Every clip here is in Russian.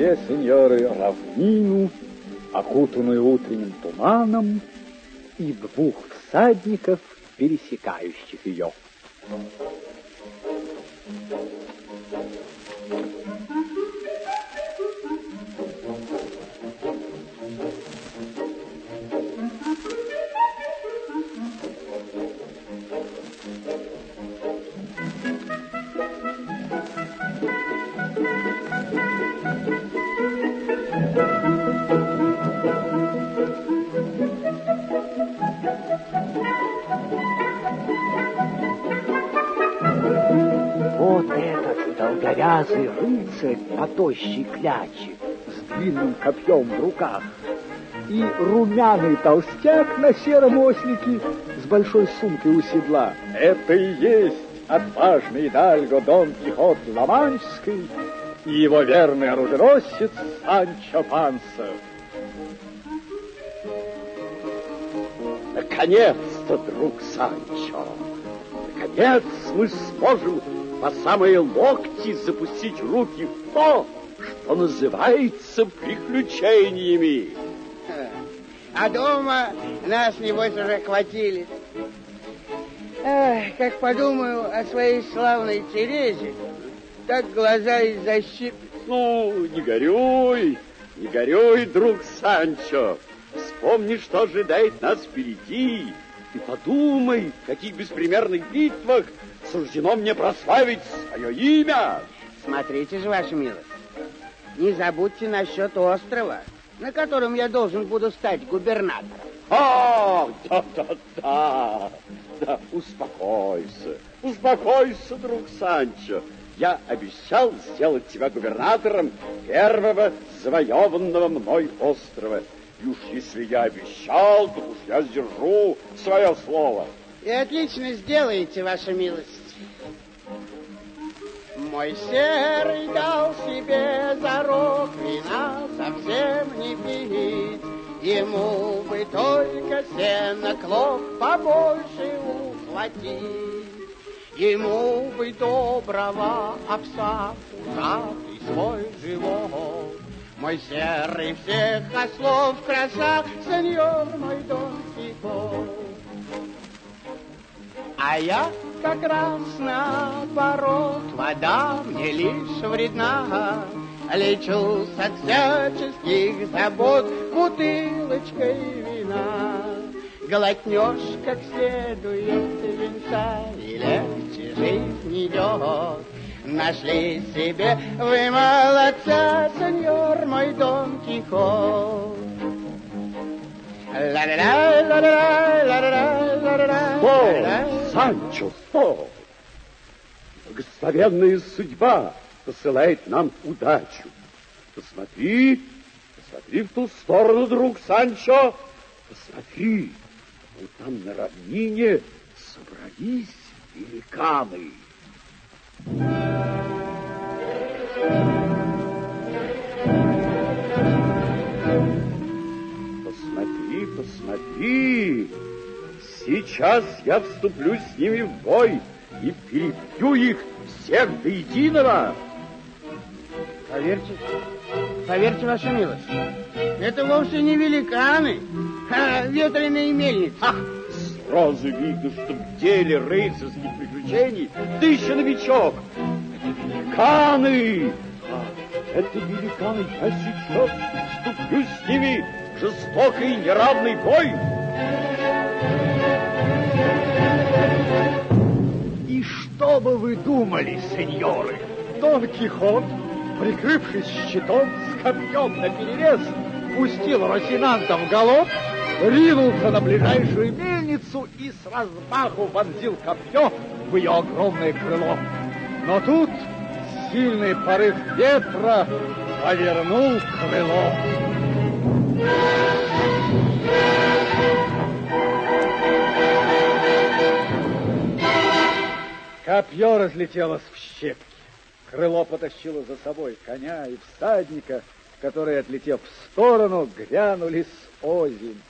Себе, сеньоры, равнину, окутанную утренним туманом, и двух всадников, пересекающих ее. Долговязый рыцарь по тощей кляче с длинным копьем в руках и румяный толстяк на сером ослике с большой сумкой у седла. Это и есть отважный Дальго Дон Кихот Ламанческий и его верный оруженосец Санчо Панса. Наконец-то, друг Санчо, наконец мы сможем по самые локти запустить руки в то, что называется приключениями. А дома нас, небось, уже хватили. Эх, как подумаю о своей славной Терезе, так глаза и защип. Ну, не горюй, не горюй, друг Санчо. Вспомни, что ожидает нас впереди, и подумай, в каких беспримерных битвах суждено мне прославить свое имя. Смотрите же, ваша милость, не забудьте насчет острова, на котором я должен буду стать губернатором. А, да-да-да, да, успокойся, успокойся, друг Санчо. Я обещал сделать тебя губернатором первого завоеванного мной острова. И уж если я обещал, то уж я сдержу свое слово. И отлично сделаете, ваша милость. Мой серый дал себе зарок вина совсем не пить. Ему бы только сено клок побольше ухватить. Ему бы доброго овса, пузатый свой живот. Мой серый всех ослов краса, сеньор мой Дон Кихот. А я как раз наоборот, вода мне лишь вредна. Лечусь от всяческих забот бутылочкой вина. Глотнешь как следует венца, и легче жизнь идет. Нашли себе вы молодца, сеньор мой Дон Кихот. Стой, Санчо, стой! Благословенная судьба посылает нам удачу. Посмотри, посмотри в ту сторону, друг Санчо. Посмотри, вот там на равнине собрались великаны. Посмотри, посмотри. Сейчас я вступлю с ними в бой и перебью их всех до единого. Поверьте, поверьте, ваша милость, это вовсе не великаны, а ветреные мельницы. Ах, сразу видно, что в деле рыцарских приключений ты еще новичок. Это великаны! А, это великаны, я сейчас вступлю с ними жестокий неравный бой. И что бы вы думали, сеньоры? Дон Кихот, прикрывшись щитом с копьем наперерез, пустил Росинанта в галоп, ринулся на ближайшую мельницу и с размаху вонзил копье в ее огромное крыло. Но тут сильный порыв ветра повернул крыло. Копье разлетелось в щепки. Крыло потащило за собой коня и всадника, которые, отлетев в сторону, грянули с озимь.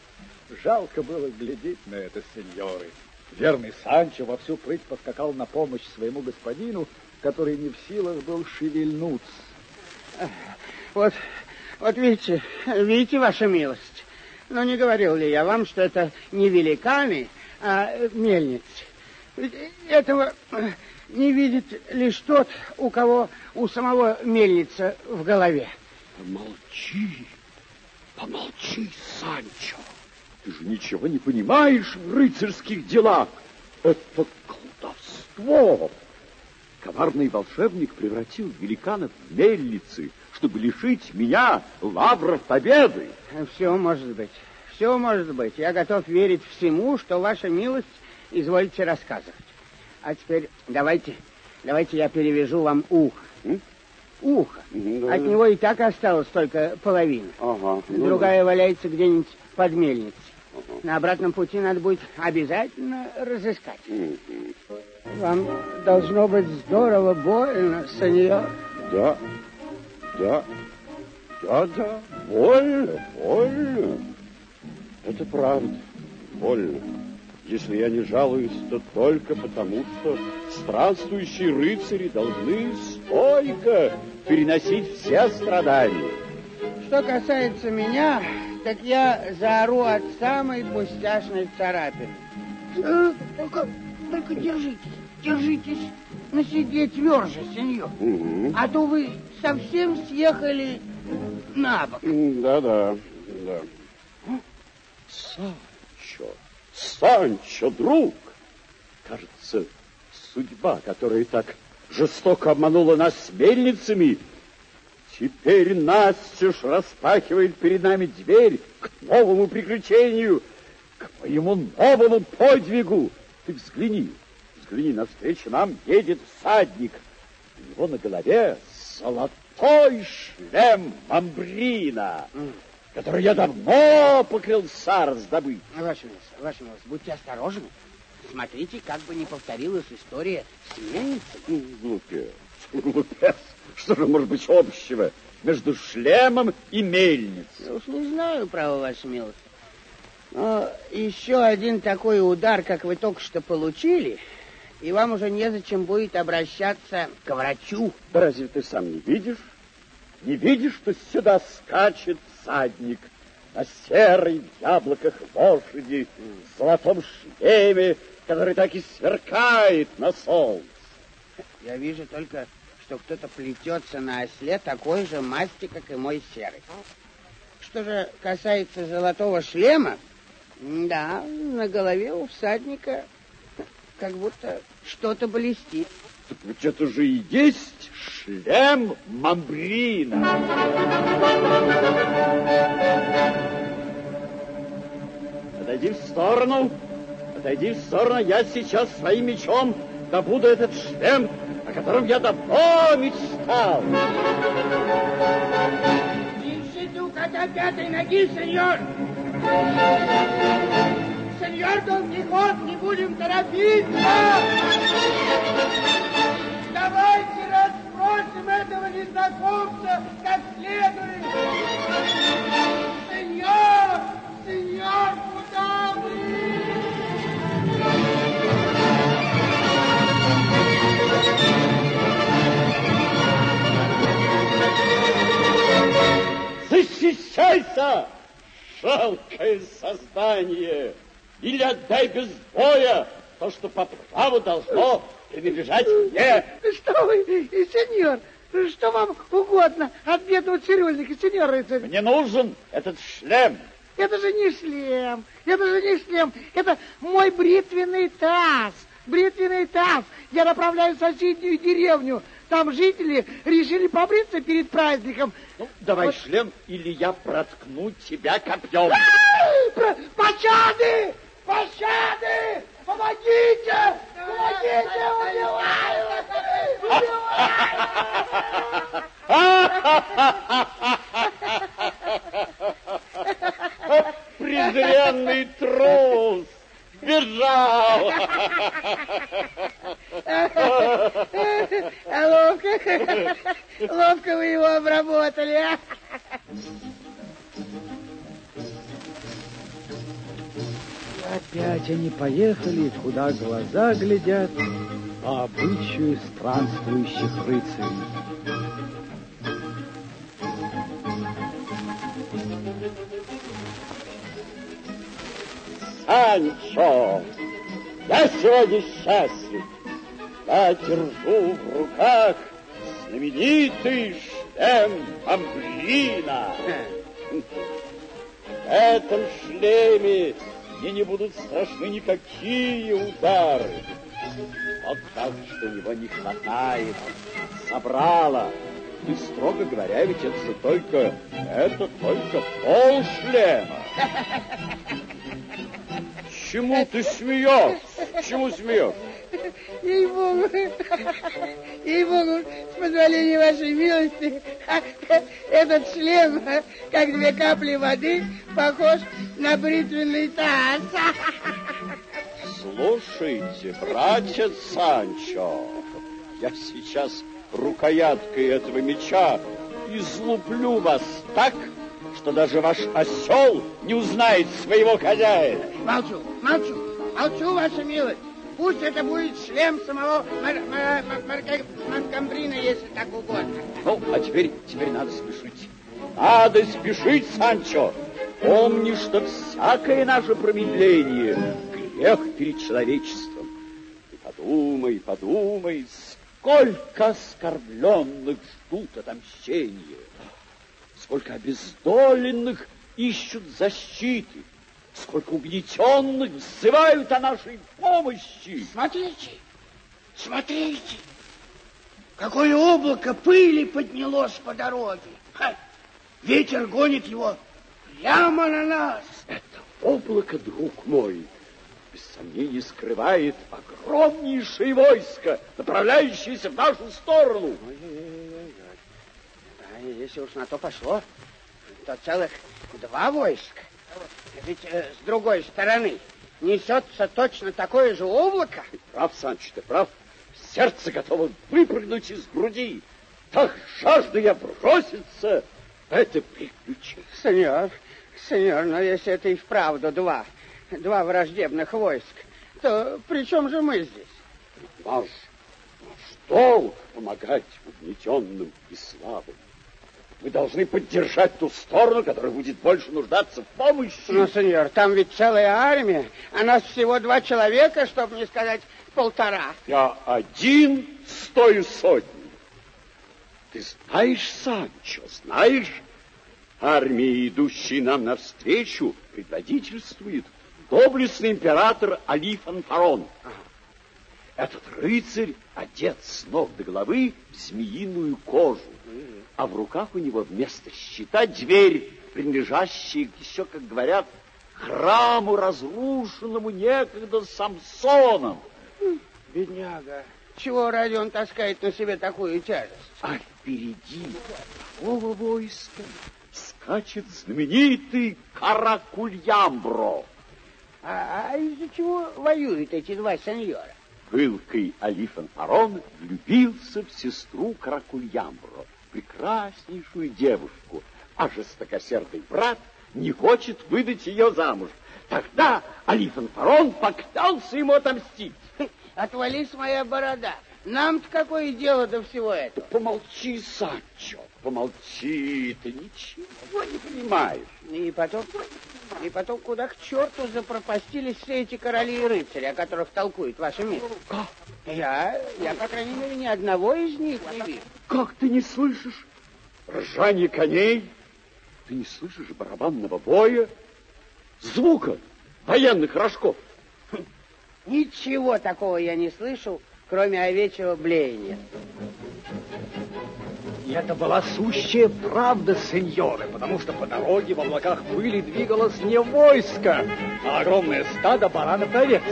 Жалко было глядеть на это, сеньоры. Верный Санчо во всю прыть поскакал на помощь своему господину, который не в силах был шевельнуться. Вот, вот видите, видите, ваша милость. Но не говорил ли я вам, что это не великаны, а мельницы? Ведь этого не видит лишь тот, у кого у самого мельница в голове. Помолчи, помолчи, Санчо. Ты же ничего не понимаешь в рыцарских делах. Это колдовство. Коварный волшебник превратил великанов в мельницы, чтобы лишить меня лавров победы. Все может быть. Все может быть. Я готов верить всему, что ваша милость изволите рассказывать. А теперь давайте, давайте я перевяжу вам ухо. М? Ухо. Да, От него и так осталось только половина. Ага, ну Другая да. валяется где-нибудь под мельницей. Ага. На обратном пути надо будет обязательно разыскать. Вам должно быть здорово больно, сеньор. Да, да, да, да, больно, больно. Это правда, больно. Если я не жалуюсь, то только потому, что странствующие рыцари должны стойко переносить все страдания. Что касается меня, так я заору от самой пустяшной царапины. Э, только, только держитесь, держитесь на себе тверже, сеньор. Угу. А то вы совсем съехали на бок. Да-да, да. Санчо, Санчо, друг! Кажется, судьба, которая так жестоко обманула нас мельницами, теперь настежь распахивает перед нами дверь к новому приключению, к моему новому подвигу. Ты взгляни, взгляни, навстречу нам едет всадник. У него на голове золотой шлем мамбрина. Mm который я давно поклялся раздобыть. Ваша милость, ваша милость, будьте осторожны. Смотрите, как бы не повторилась история с мельницей. Глупец, глупец. Что же может быть общего между шлемом и мельницей? Я уж не знаю, право, ваша милость. Но еще один такой удар, как вы только что получили, и вам уже незачем будет обращаться к врачу. Да разве ты сам не видишь? Не видишь, что сюда скачет всадник на серой в яблоках лошади, в золотом шлеме, который так и сверкает на солнце? Я вижу только, что кто-то плетется на осле такой же масти, как и мой серый. Что же касается золотого шлема, да, на голове у всадника как будто что-то блестит. Так ведь это же и есть шлем Мамбрина. Отойди в сторону, отойди в сторону, я сейчас своим мечом добуду этот шлем, о котором я давно мечтал. Держите уката пятой ноги, сеньор! Сеньор Дон Кихот, не будем торопиться! Давайте расспросим этого незнакомца как следует. Сеньор, сеньор, куда вы? Защищайся, жалкое создание! Или отдай без боя то, что по праву должно принадлежать мне. Что вы, сеньор, что вам угодно от бедного цирюльника, сеньор рыцарь? Мне нужен этот шлем. Это же не шлем, это же не шлем, это мой бритвенный таз, бритвенный таз. Я направляюсь в соседнюю деревню. Там жители решили побриться перед праздником. Ну, давай вот. шлем, или я проткну тебя копьем. Пощады! Пощады! Помогите! Помогите! Убиваю! Убиваю! Презренный трус! Бежал! Ловко, ловко вы его обработали, а? Опять они поехали, куда глаза глядят, по обычаю странствующих рыцарей. Санчо, я сегодня счастлив. Я держу в руках знаменитый шлем Амблина. Э. В этом шлеме мне не будут страшны никакие удары. Вот так, что его не хватает. Собрала. И, строго говоря, ведь это же только, это только пол шлема. Чему ты смеешься? Чему смеешься? Ей-богу, ей-богу, с позволения вашей милости, этот шлем, как две капли воды, похож на бритвенный таз. Слушайте, братец Санчо, я сейчас рукояткой этого меча излуплю вас так, что даже ваш осел не узнает своего хозяина. Молчу, молчу, молчу, ваша милость. Пусть это будет шлем самого Мар Маркамбрина, если так угодно. Ну, а теперь, теперь надо спешить. Надо спешить, Санчо. Помни, что всякое наше промедление — грех перед человечеством. И подумай, подумай, сколько оскорбленных ждут отомщения, сколько обездоленных ищут защиты, сколько угнетенных взывают о нашей помощи. Смотрите, смотрите, какое облако пыли поднялось по дороге. Ха, ветер гонит его прямо на нас. Это облако, друг мой, без сомнений скрывает огромнейшее войско, направляющееся в нашу сторону. Ой-ой-ой. А если уж на то пошло, то целых два войска. Ведь э, с другой стороны несется точно такое же облако. Ты прав, Санч, ты прав. Сердце готово выпрыгнуть из груди. Так жажду я броситься в это приключение. Сеньор, сеньор, но если это и вправду два, два враждебных войск, то при чем же мы здесь? Наш, наш долг помогать угнетенным и слабым. Мы должны поддержать ту сторону, которая будет больше нуждаться в помощи. Ну, сеньор, там ведь целая армия, а нас всего два человека, чтобы не сказать полтора. Я один стою сотни. Ты знаешь, Санчо, знаешь, армии, идущей нам навстречу, предводительствует доблестный император Али Фанфарон. Этот рыцарь одет с ног до головы в змеиную кожу, а в руках у него вместо щита дверь, принадлежащая еще, как говорят, храму, разрушенному некогда Самсоном. Бедняга, чего ради он таскает на себе такую тяжесть? А впереди такого войска скачет знаменитый Каракульямбро. А, а из-за чего воюют эти два сеньора? Пылкой Али Фанфарон влюбился в сестру Каракульямбро, прекраснейшую девушку, а жестокосердый брат не хочет выдать ее замуж. Тогда Али Фанфарон поклялся ему отомстить. Отвались моя борода. Нам-то какое дело до всего этого? Помолчи, Санчо, помолчи, ты ничего не понимаешь. И потом, и потом куда к черту запропастились все эти короли и рыцари, о которых толкует ваша мир? Я, я, по крайней мере, ни одного из них не вижу. Как ты не слышишь ржание коней? Ты не слышишь барабанного боя? Звука военных рожков? Ничего такого я не слышал, кроме овечьего блеяния. И это была сущая правда, сеньоры, потому что по дороге в облаках пыли двигалось не войско, а огромное стадо баранов и овец.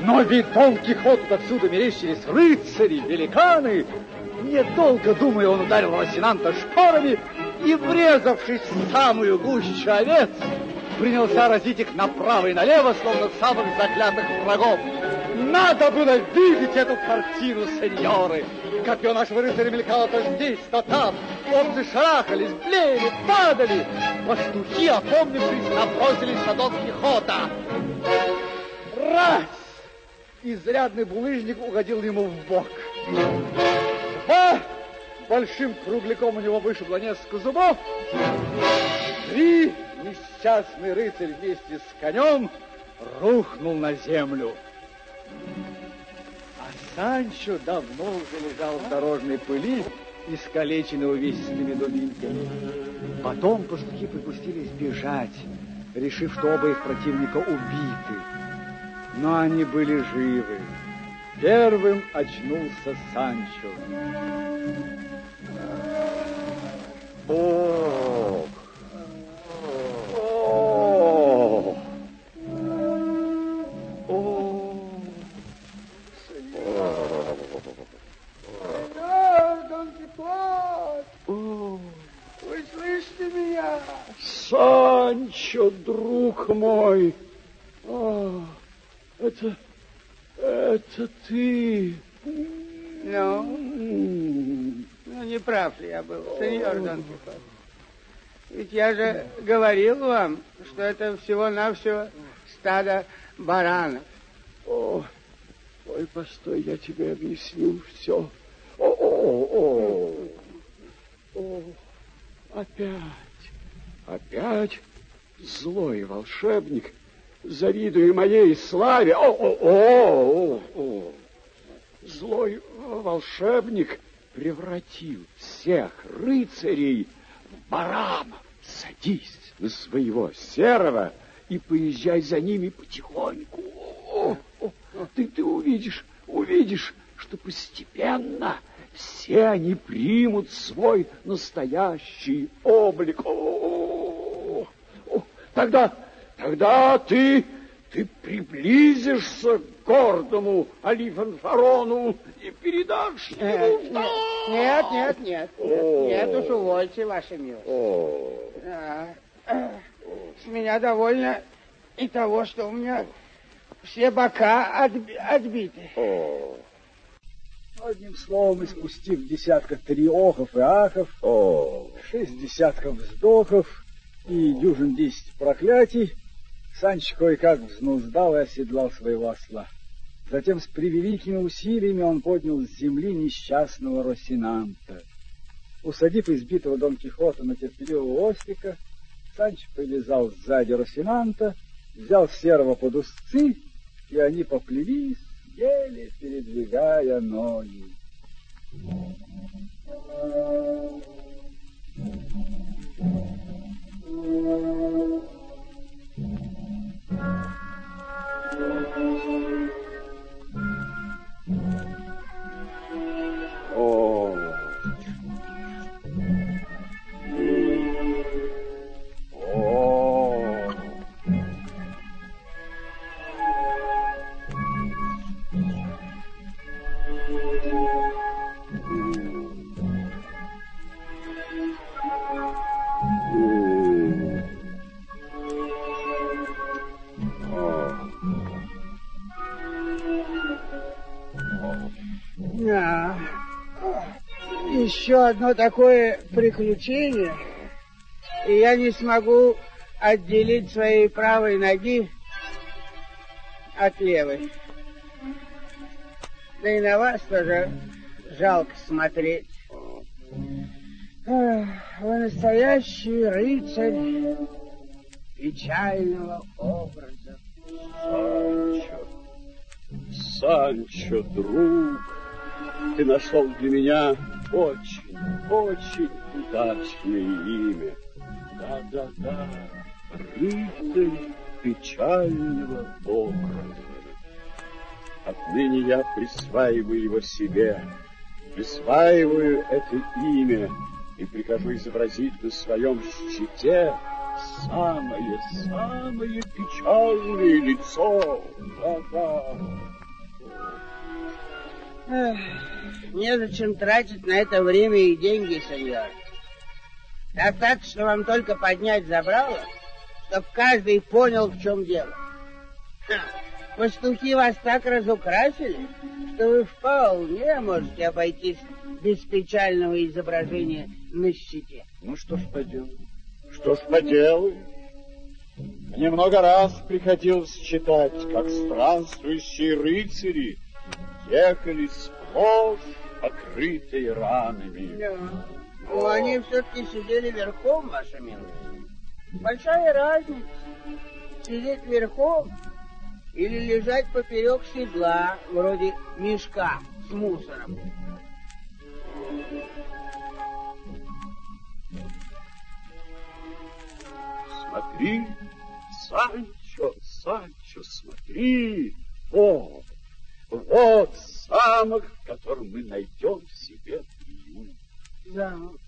Но ведь Дон Кихоту отсюда мерещились рыцари, великаны. Недолго думая, он ударил Росинанта шпорами и, врезавшись в самую гущу овец, принялся разить их направо и налево, словно самых заклятых врагов. Надо было видеть эту картину, сеньоры. Копье нашего рыцаря мелькало то здесь, то там. Овцы шарахались, блеяли, падали. Пастухи, опомнившись, набросились на Дон Кихота. Раз! Изрядный булыжник угодил ему в бок. Два! Большим кругляком у него вышибло несколько зубов. Три! Несчастный рыцарь вместе с конем рухнул на землю. А Санчо давно уже лежал в дорожной пыли, искалеченный увесистыми дубинками. Потом пастухи припустились бежать, решив, что оба их противника убиты. Но они были живы. Первым очнулся Санчо. Ох! Прав я был, сеньор Дон Кихот? Ведь я же говорил вам, что это всего-навсего стадо баранов. О, ой, постой, я тебе объясню все. О, о, о, о, опять, опять злой волшебник, завидуя моей славе. О, о, о, о, о. Злой волшебник превратил всех рыцарей в баранов. Садись на своего серого и поезжай за ними потихоньку. О, о, ты, ты увидишь, увидишь, что постепенно все они примут свой настоящий облик. О, о, тогда, тогда ты, ты приблизишься к гордому Алифанфарону и передашь Э, ему... Нет, нет, нет, О. нет, нет уж увольте, ваша милость. С меня довольно и того, что у меня все бока отби- отбиты. о, Одним словом, испустив десятка триохов и ахов, о. шесть десятков вздохов и дюжин десять проклятий, Санч кое-как взнуздал и оседлал своего осла. Затем с превеликими усилиями он поднял с земли несчастного Росинанта. Усадив избитого Дон Кихота на терпеливого ослика, Санч повязал сзади Росинанта, взял серого под узцы, и они поплелись, еле передвигая ноги. О. такое приключение, и я не смогу отделить своей правой ноги от левой. Да и на вас тоже жалко смотреть. Вы настоящий рыцарь печального образа. Санчо, Санчо, друг, ты нашел для меня очень, очень удачное имя. Да-да-да, рыцарь печального образа. Отныне я присваиваю его себе, присваиваю это имя и прикажу изобразить на своем щите самое-самое печальное лицо. Да-да. Эх, Незачем тратить на это время и деньги, сеньор. Достаточно вам только поднять забрало, чтоб каждый понял, в чем дело. Ха, Пастухи вас так разукрасили, что вы вполне можете обойтись без печального изображения на щите. Ну что ж поделать? Что ж поделать? Мне много раз приходилось читать, как странствующие рыцари ехали сплошь покрытые ранами. Да. Ну, они все-таки сидели верхом, ваша милость. Большая разница. Сидеть верхом или лежать поперек седла, вроде мешка с мусором. Смотри, Санчо, Санчо, смотри, вот, вот замок, в котором мы найдем себе приют. Замок?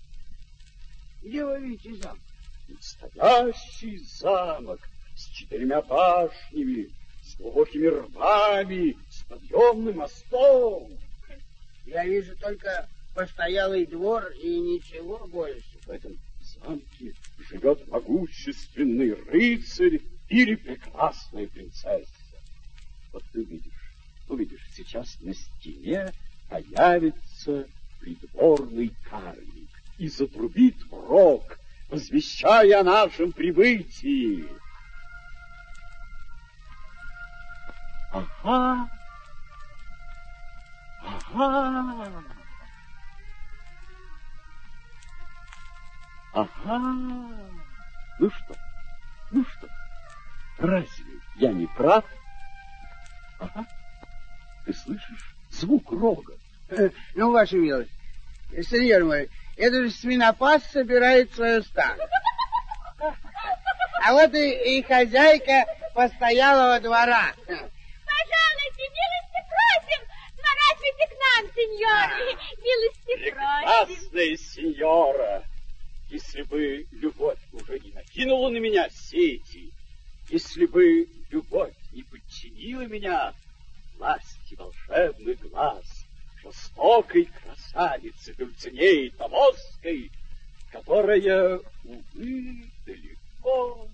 Где вы видите замок? Настоящий замок с четырьмя башнями, с глубокими рвами, с подъемным мостом. Я вижу только постоялый двор и ничего больше. В этом замке живет могущественный рыцарь или прекрасная принцесса. Вот ты увидишь, увидишь, сейчас на стене появится придворный карлик и затрубит рог, возвещая о нашем прибытии. Ага, ага. Ага. Ну что? Ну что? Разве я не прав? Ага. Ты слышишь звук рога? Э, ну, ваша милость, сеньор мой, это же свинопас собирает свое стадо. А вот и, и хозяйка постоялого двора. Пожалуйте, милости просим, сворачивайте к нам, сеньоры. Милости просим. Прекрасная сеньора, если бы любовь уже не накинула на меня сети, если бы любовь не подчинила меня жестокой красавицы Дульцинеи Томосской, которая, увы, далеко,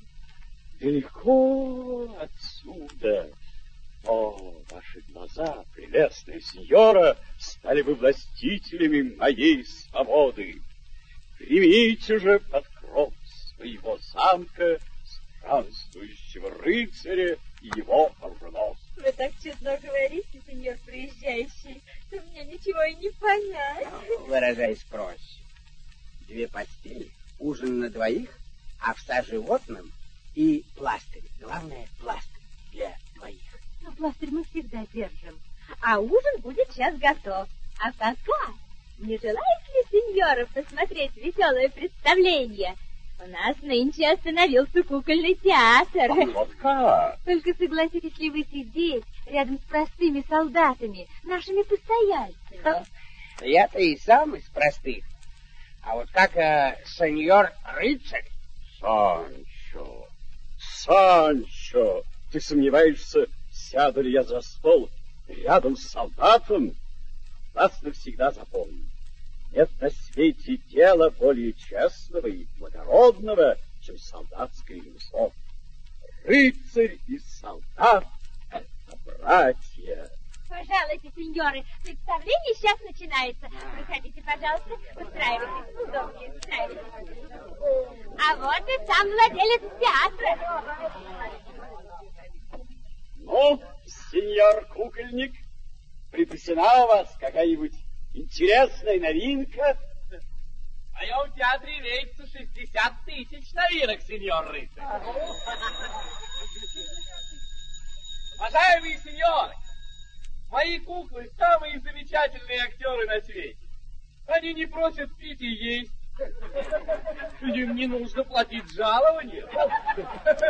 далеко отсюда. О, ваши глаза, прелестная сеньора, стали бы властителями моей свободы. Примите же под кров своего замка странствующего рыцаря и его оруженосца. Вы так чудно говорите, сеньор приезжающий, что мне ничего и не понять. Выражаясь проще. Две постели, ужин на двоих, овса животным и пластырь. Главное, пластырь для двоих. Но пластырь мы всегда держим. А ужин будет сейчас готов. А пока не желаете ли, сеньоров, посмотреть веселое представление? У нас нынче остановился кукольный театр. Вот как? Только согласитесь ли вы сидеть рядом с простыми солдатами, нашими постояльцами? Я-то и сам из простых. А вот как э, сеньор рыцарь, Санчо, Санчо, ты сомневаешься, сяду ли я за стол рядом с солдатом? Вас навсегда запомни. Нет на свете дела более честного и благородного, чем солдатское ремесло. Рыцарь и солдат — это братья. Пожалуйте, сеньоры, представление сейчас начинается. Выходите, пожалуйста, устраивайтесь удобнее, устраивайтесь. А вот и сам владелец театра. Ну, сеньор кукольник, припасена у вас какая-нибудь интересная новинка? В моем театре имеется 60 тысяч новинок, сеньор рыцарь. Уважаемые сеньоры, мои куклы самые замечательные актеры на свете. Они не просят пить и есть. Им не нужно платить жалование.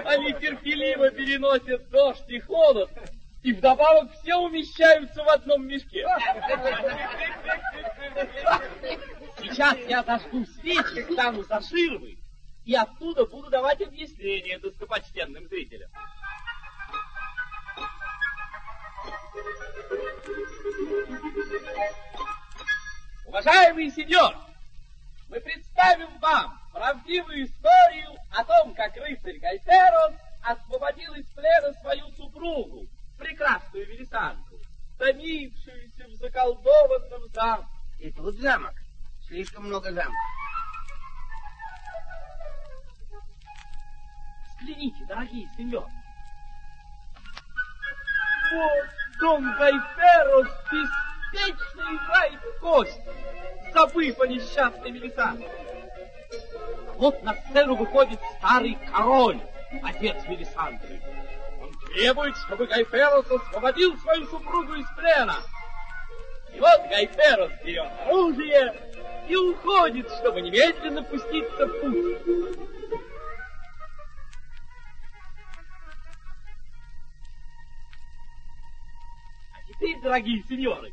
Они терпеливо переносят дождь и холод, и вдобавок все умещаются в одном мешке. Сейчас я зажгу свечи, стану за ширмой, и оттуда буду давать объяснения достопочтенным зрителям. Уважаемый сеньор, мы представим вам правдивую историю о том, как рыцарь Гальтерос освободил из плена свою супругу, прекрасную Велисандру, томившуюся в заколдованном замке. И тут замок. Слишком много замков. Взгляните, дорогие сеньоры. Вот Дон Гайферос беспечно играет в кости, забыв о несчастной Мелисандре. Вот на сцену выходит старый король, отец Мелисандры. Он требует, чтобы Гайферос освободил свою супругу из плена. И вот Гайферос берет оружие и уходит, чтобы немедленно пуститься в путь. А теперь, дорогие сеньоры,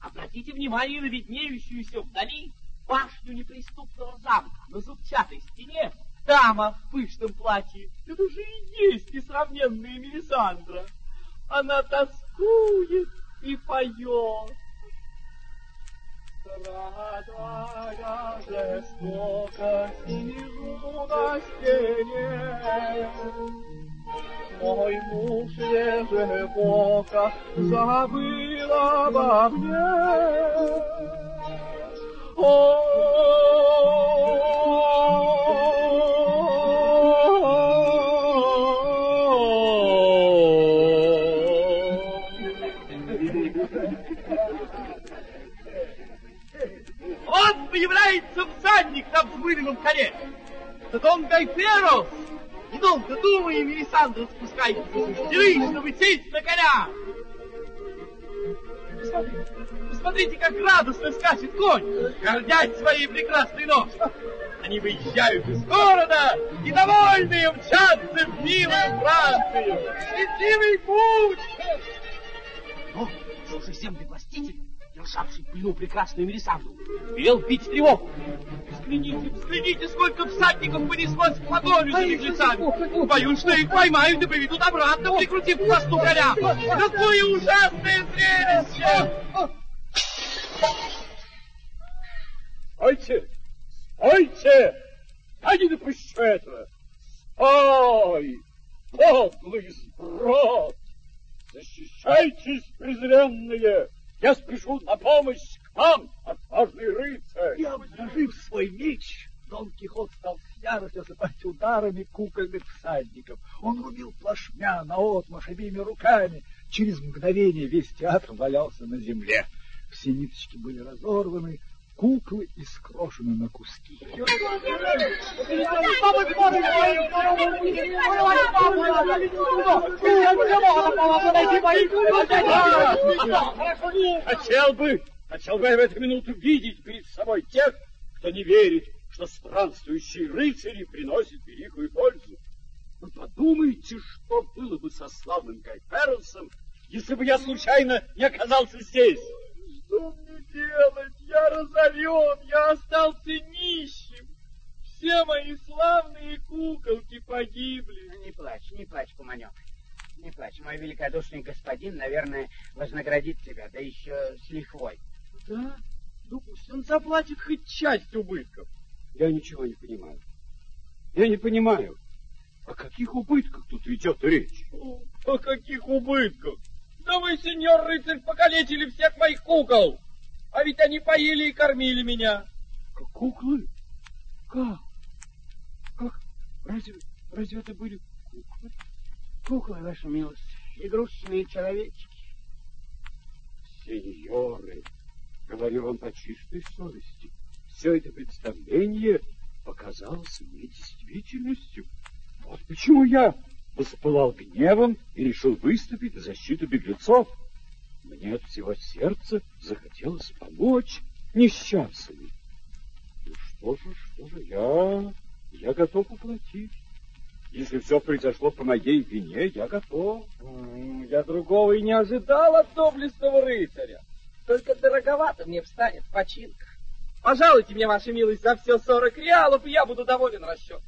обратите внимание на виднеющуюся вдали башню неприступного замка на зубчатой стене дама в пышном платье. Это же и есть несравненная Мелисандра. Она тоскует и поет. Страдая жестоко снизу на стене, Мой муж ежебоко забыл обо мне. Вот появляется всадник на взмыленном коне. Так он Гайферос. Недолго думая, Мелисандра спускается со стены, чтобы сесть на коня. Посмотрите, посмотрите, как радостно скачет конь, гордясь своей прекрасной ножкой. Они выезжают из города и довольные мчатся в милую Францию. Счастливый путь! В плену прекрасную Мелисандру, велел бить тревогу. Взгляните, взгляните, сколько всадников понеслось в погоню за беглецами. Боюсь, что их поймают и поведут обратно, прикрутив к хвосту коня. Какое ужасное зрелище! Стойте! Стойте! Я не допущу этого! Стой! Подлый сброд! Защищайтесь, презренные! Я спешу на помощь к вам, отважный рыцарь! И обнажив свой меч, Дон Кихот стал с яростью осыпать ударами кукольных всадников. Он рубил плашмя наотмашь обеими руками. Через мгновение весь театр валялся на земле. Все ниточки были разорваны, куклы искрошены на куски. Хотел бы, хотел бы в эту минуту видеть перед собой тех, кто не верит, что странствующие рыцари приносят великую пользу. Вы подумайте, что было бы со славным Гайферосом, если бы я случайно не оказался здесь. Что мне делать? Я разорен, я остался нищим. Все мои славные куколки погибли. Не плачь, не плачь, Куманек. Не плачь. Мой великодушный господин, наверное, вознаградит тебя, да еще с лихвой. Да? Ну пусть он заплатит хоть часть убытков. Я ничего не понимаю. Я не понимаю, о каких убытках тут идет речь? О, каких убытках? Да вы, сеньор рыцарь, покалечили всех моих кукол. А ведь они поили и кормили меня. Как куклы? Как? Как? Разве, разве это были куклы? Куклы, ваша милость, игрушечные человечки. Сеньоры, говорю вам по чистой совести, все это представление показалось мне действительностью. Вот почему я воспылал гневом и решил выступить в защиту беглецов. Мне от всего сердца захотелось помочь несчастным. Ну что же, что же, я, я готов уплатить. Если все произошло по моей вине, я готов. Я другого и не ожидал от доблестного рыцаря. Только дороговато мне встанет починка. Пожалуйте мне, ваша милость, за все сорок реалов, и я буду доволен расчет.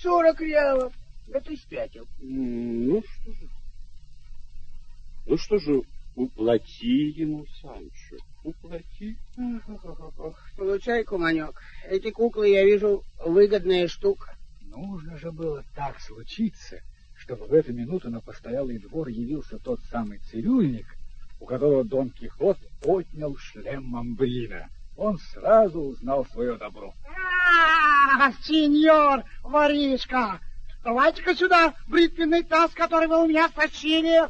Сорок реалов. Да ты спятил. Ну что же, ну что же, уплати ему, Санчо, уплати. Получай, куманек. Эти куклы, я вижу, выгодная штука. Нужно же было так случиться, чтобы в эту минуту на постоялый двор явился тот самый цирюльник, у которого Дон Кихот отнял шлем Мамбрина. Он сразу узнал свое добро. А, сеньор воришка, давайте-ка сюда бритвенный таз, который вы у меня стащили.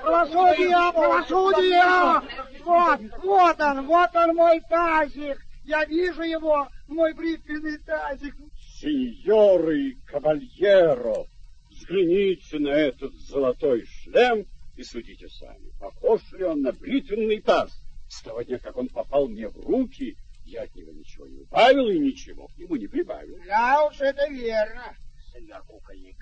Правосудие, правосудие! Вот, вот он, вот он мой тазик. Я вижу его, мой бритвенный тазик. Сеньоры кавальеро, с Взгляните на этот золотой шлем и судите сами, похож ли он на бритвенный таз. С того дня, как он попал мне в руки, я от него ничего не убавил и ничего к нему не прибавил. Да уж, это верно, сеньор кукольник.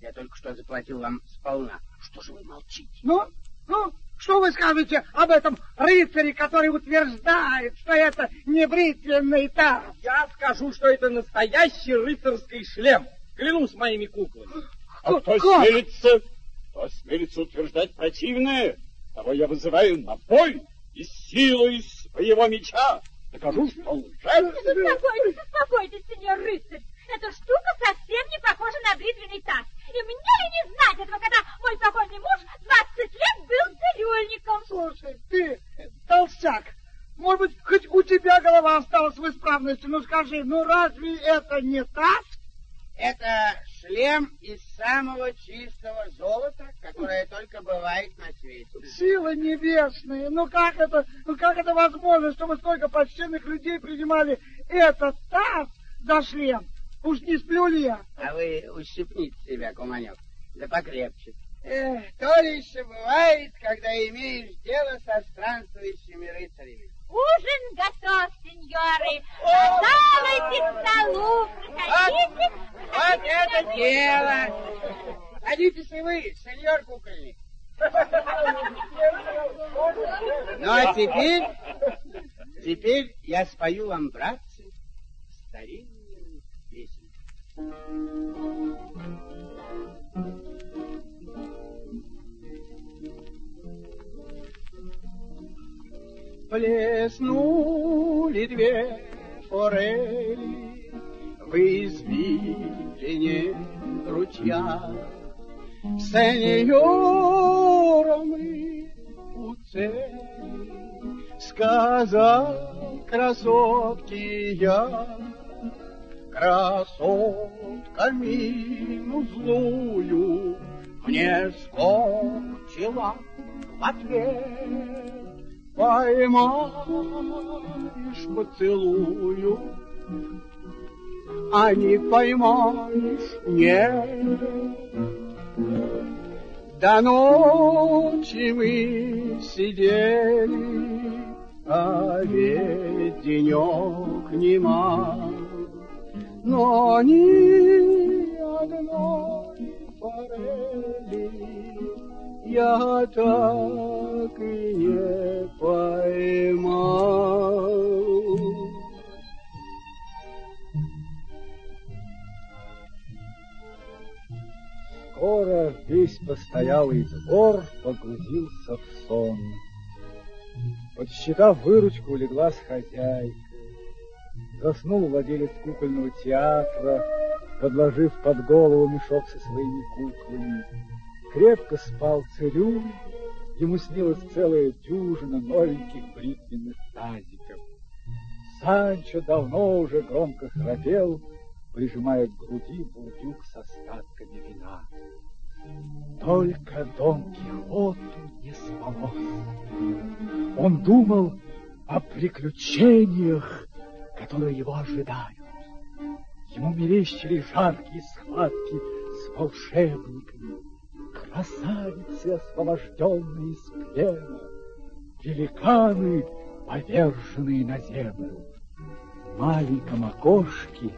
Я только что заплатил вам сполна. Что же вы молчите? Ну, ну, что вы скажете об этом рыцаре, который утверждает, что это не бритвенный таз? Я скажу, что это настоящий рыцарский шлем. Клянусь моими куклами. А кто Как? смелится, кто смелится утверждать противное, того я вызываю на бой и силой своего меча докажу, что он лжец. Успокойтесь, успокойтесь, сеньор рыцарь. Эта штука совсем не похожа на бритвенный таз. И мне ли не знать этого, когда мой покойный муж 20 лет был цирюльником? Слушай, ты, толстяк, может быть, хоть у тебя голова осталась в исправности, ну скажи, ну разве это не таз? Это шлем из самого чистого золота, которое только бывает на свете. Силы небесные, ну как это, ну как это возможно, чтобы столько почтенных людей принимали этот таз за шлем? Уж не сплю ли я? А вы ущипните себя, куманек, да покрепче. Эх, то ли еще бывает, когда имеешь дело со странствующими рыцарями. Ужин готов, сеньоры. Пожалуйте к столу. Проходите. Вот это дело! Садитесь и вы, сеньор кукольник. Ну, а теперь, теперь я спою вам, братцы, старинную. Плеснули две форели в извилине ручья. Сеньорами у цели сказал красотки я, красотка мину злую мне скочила в ответ. Поймаешь поцелую, а не поймаешь нет. До ночи мы сидели, а ведь денек нема, но ни одной форели я так и не поймал. Скоро весь постоялый двор погрузился в сон. Подсчитав выручку, улеглась хозяйка. Заснул владелец кукольного театра, подложив под голову мешок со своими куклами. Крепко спал цирюль, ему снилась целая дюжина новеньких бритвенных тазиков. Санчо давно уже громко храпел, прижимая к груди бурдюк с остатками вина. Только Дон Кихоту не спалось. Он думал о приключениях, которые его ожидают. Ему мерещили жаркие схватки с волшебниками, красавицы, освобожденные из плена, великаны, поверженные на землю. В маленьком окошке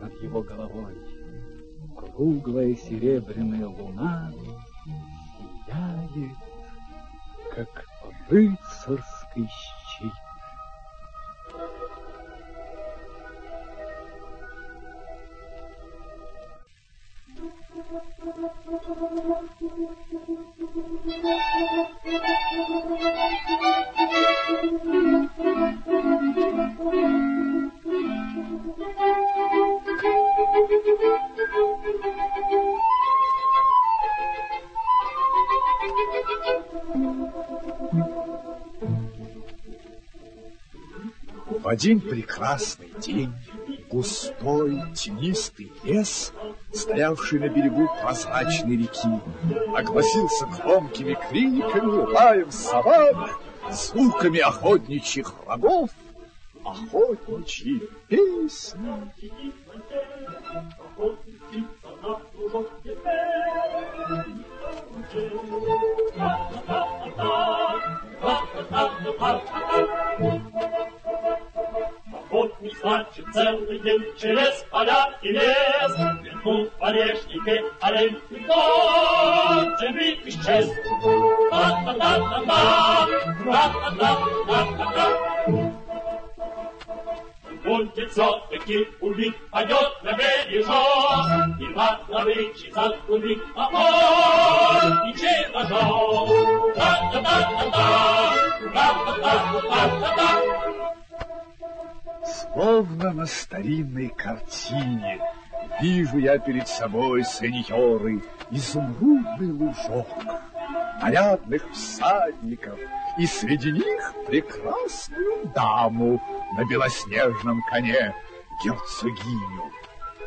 над его головой круглая серебряная луна сияет, как рыцарский щит. Один прекрасный день густой тенистый лес, стоявший на берегу прозрачной реки, огласился громкими криками, лаем собак, звуками охотничьих рогов, охотничьи песни. Охотник, значит, целый день через поля и лес, Вернул орешники, олень и миг исчез. Та-та-та-та-та, та-та-та-та-та-та. Будет все-таки убит, пойдет на бережок, И на добычи заклубит охотничий картине Вижу я перед собой, сеньоры, Изумрудный лужок, нарядных всадников, И среди них прекрасную даму На белоснежном коне, герцогиню.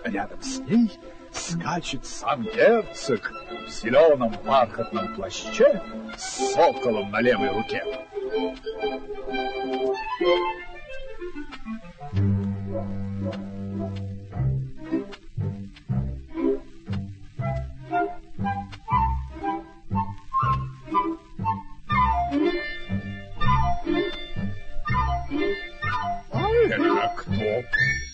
Рядом с ней скачет сам герцог В зеленом бархатном плаще С соколом на левой руке. А это кто?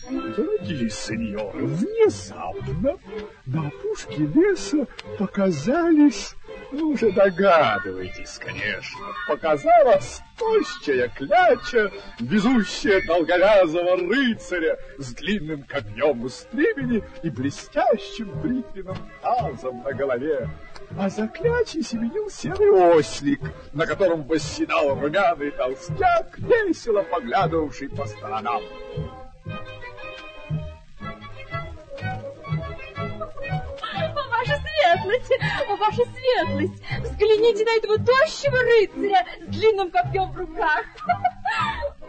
Дорогие сеньоры, внезапно на опушке леса показались, вы уже догадываетесь, конечно, показалась тощая кляча, везущая долговязого рыцаря с длинным копьем у стремени и блестящим бритвенным тазом на голове. А за клячей семенил серый ослик, на котором восседал румяный толстяк, весело поглядывавший по сторонам. Ваша светлость, о, ваша светлость, взгляните на этого тощего рыцаря с длинным копьем в руках.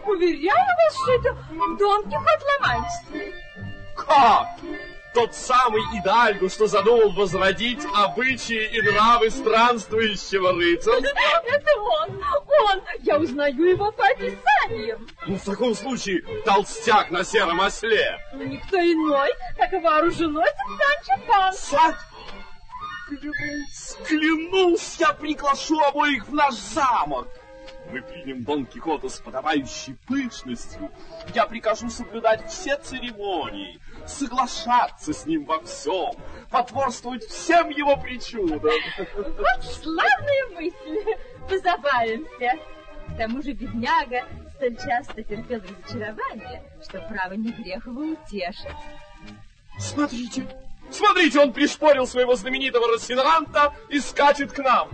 Уверяю вас, что это Дон Кихот Ломанческий. Как? Тот самый Идальго, что задумал возродить обычаи и нравы странствующего рыцарства? Это он, он, я узнаю его по описаниям. Ну, в таком случае, толстяк на сером осле. Ну, никто иной, как вооруженосец Санчо Панса. Сад! Клянусь, клянусь, я приглашу обоих в наш замок. Мы примем Дон Кихота с подобающей пышностью. Я прикажу соблюдать все церемонии, соглашаться с ним во всем, потворствовать всем его причудам. Вот славная мысль. Позабавимся. К тому же бедняга столь часто терпел разочарование, что право не грех его утешить. Смотрите, смотрите, он пришпорил своего знаменитого Росинанта и скачет к нам.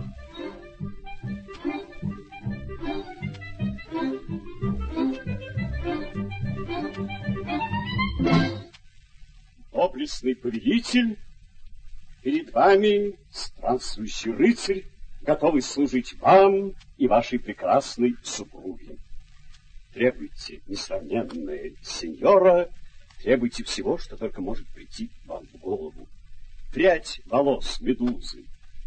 Доблестный повелитель, перед вами странствующий рыцарь, готовый служить вам и вашей прекрасной супруге. Требуйте, несравненная сеньора, требуйте всего, что только может прийти вам в голову. Прядь волос медузы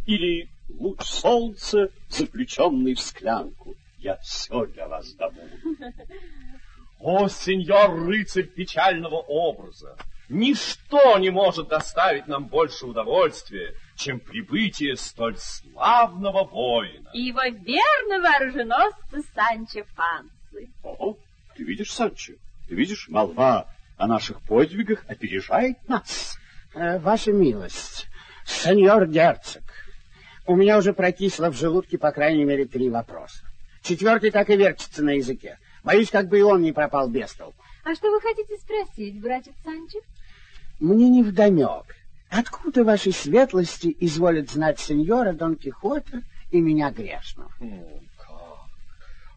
или луч солнца, заключенный в склянку. Я все для вас добуду. О, сеньор рыцарь печального образа! Ничто не может доставить нам больше удовольствия, чем прибытие столь славного воина. И его верного оруженосца Санчо Пансы. О, ты видишь, Санчо, ты видишь, молва о наших подвигах опережает нас. Э, Ваша милость, сеньор герцог, у меня уже прокисло в желудке по крайней мере три вопроса. Четвертый так и вертится на языке. Боюсь, как бы и он не пропал без толку. А что вы хотите спросить, братец Санчо? Мне не вдомек. Откуда вашей светлости изволят знать сеньора Дон Кихота и меня грешного?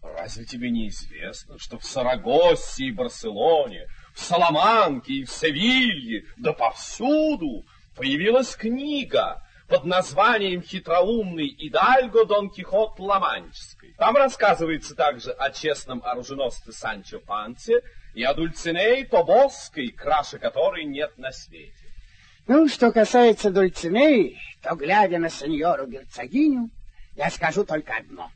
Разве тебе не известно, что в Сарагосе и Барселоне, в Саламанке и в Севилье, да повсюду появилась книга под названием «Хитроумный Идальго Дон Кихот Ламанческий». Там рассказывается также о честном оруженосце Санчо Пансе и о Дульцинее Тобосской, краше которой нет на свете. Ну, что касается Дульцинеи, то, глядя на сеньору герцогиню, я скажу только одно.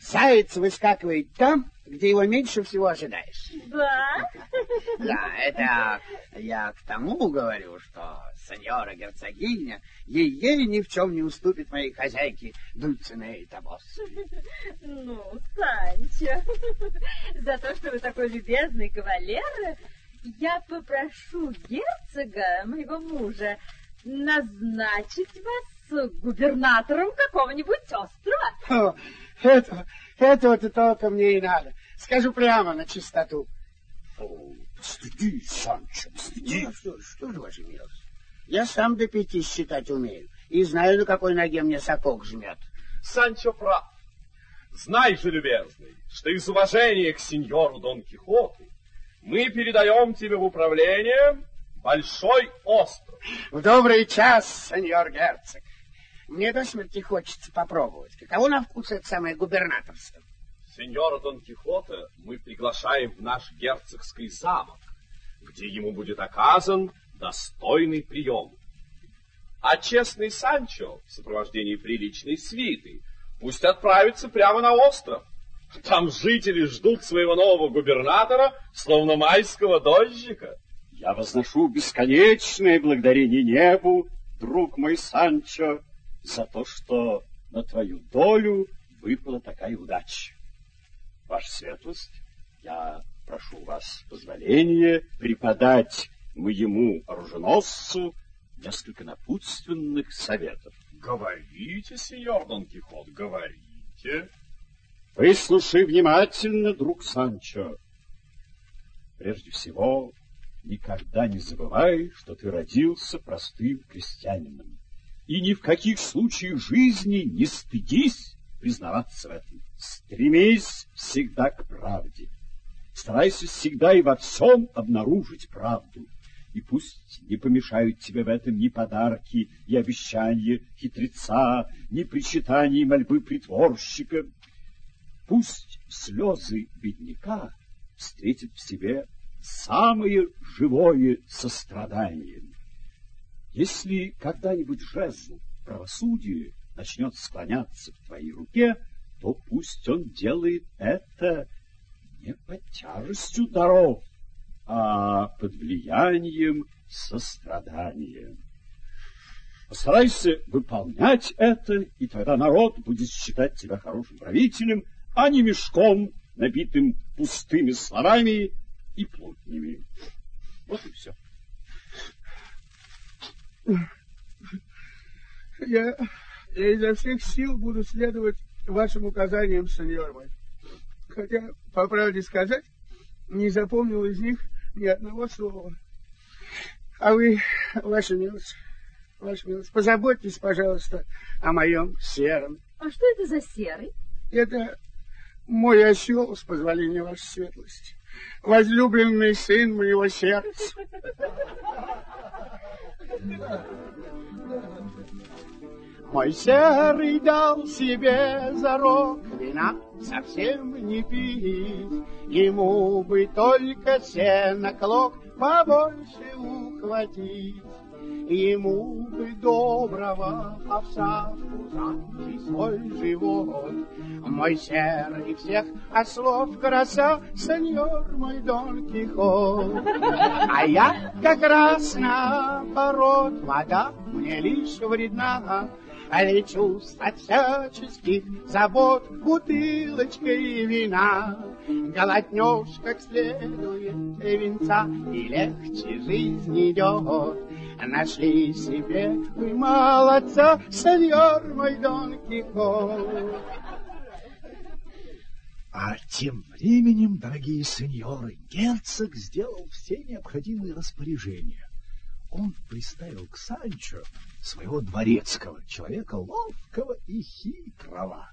Заяц выскакивает там, где его меньше всего ожидаешь. Да? Да, это я к тому говорю, что сеньора герцогиня ей-ей ни в чем не уступит моей хозяйке Дульцинеи Табос. Ну, Санчо, за то, что вы такой любезный кавалер, я попрошу герцога, моего мужа, назначить вас губернатором какого-нибудь острова. О, этого, этого-то только мне и надо. Скажу прямо на чистоту. О, стыдись, Санчо, стыдись. Ну, а что, что же, ваша милость? Я сам до пяти считать умею. И знаю, на какой ноге мне сапог жмет. Санчо прав. Знай же, любезный, что из уважения к сеньору Дон Кихоту мы передаем тебе в управление большой остров. В добрый час, сеньор герцог. Мне до смерти хочется попробовать. Каково на вкус это самое губернаторство? Сеньора Дон Кихота мы приглашаем в наш герцогский замок, где ему будет оказан достойный прием. А честный Санчо в сопровождении приличной свиты пусть отправится прямо на остров. Там жители ждут своего нового губернатора, словно майского дождика. Я возношу бесконечное благодарение небу, друг мой Санчо, за то, что на твою долю выпала такая удача. Ваша светлость, я прошу вас позволения преподать моему оруженосцу несколько напутственных советов. Говорите, сеньор Дон Кихот, говорите. Выслушай внимательно, друг Санчо. Прежде всего, никогда не забывай, что ты родился простым крестьянином. И ни в каких случаях жизни не стыдись признаваться в этом. Стремись всегда к правде. Старайся всегда и во всем обнаружить правду. И пусть не помешают тебе в этом ни подарки и обещания хитреца, ни причитания и мольбы притворщика. Пусть слезы бедняка встретят в себе самое живое сострадание. Если когда-нибудь жезл правосудия начнет склоняться в твоей руке, то пусть он делает это не под тяжестью даров, а под влиянием сострадания. Постарайся выполнять это, и тогда народ будет считать тебя хорошим правителем, а не мешком, набитым пустыми словами и плотнями. Вот и все. Я, я изо всех сил буду следовать вашим указаниям, сеньор мой. Хотя, по правде сказать, не запомнил из них ни одного слова. А вы, ваша милость, ваша милость, позаботьтесь, пожалуйста, о моем сером. А что это за серый? Это мой осел, с позволения вашей светлости. Возлюбленный сын моего сердца. Мой серый дал себе зарок вина совсем не пить, Ему бы только сено клок побольше ухватить. Ему бы доброго овса пузатый свой живот. Мой серый всех ослов краса, сеньор мой Дон Кихот. А я как раз наоборот, вода мне лишь вредна, Лечусь от всяческих забот бутылочкой вина. Голоднешь как следует венца, и легче жизнь идет. Нашли себе вы молодца, сеньор мой Дон Кихот. А тем временем, дорогие сеньоры, герцог сделал все необходимые распоряжения. Он приставил к Санчо своего дворецкого, человека ловкого и хитрого.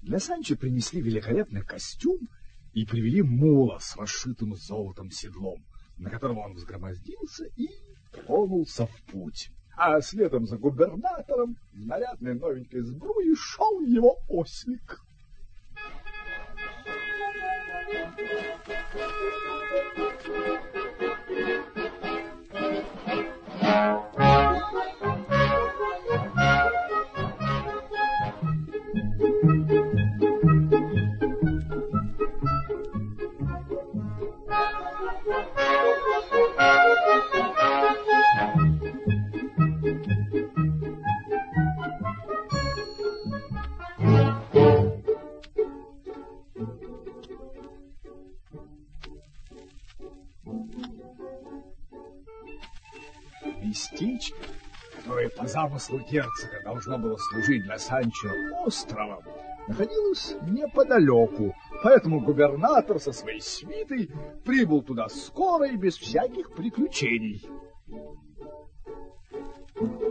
Для Санчо принесли великолепный костюм и привели мула с расшитым золотом седлом, на которого он взгромоздился и тронулся в путь. А следом за губернатором в нарядной новенькой сбруе шел его ослик. Местечко, по замыслу герцога должно было служить для Санчо островом, находилось неподалеку, поэтому губернатор со своей свитой прибыл туда скоро и без всяких приключений. Да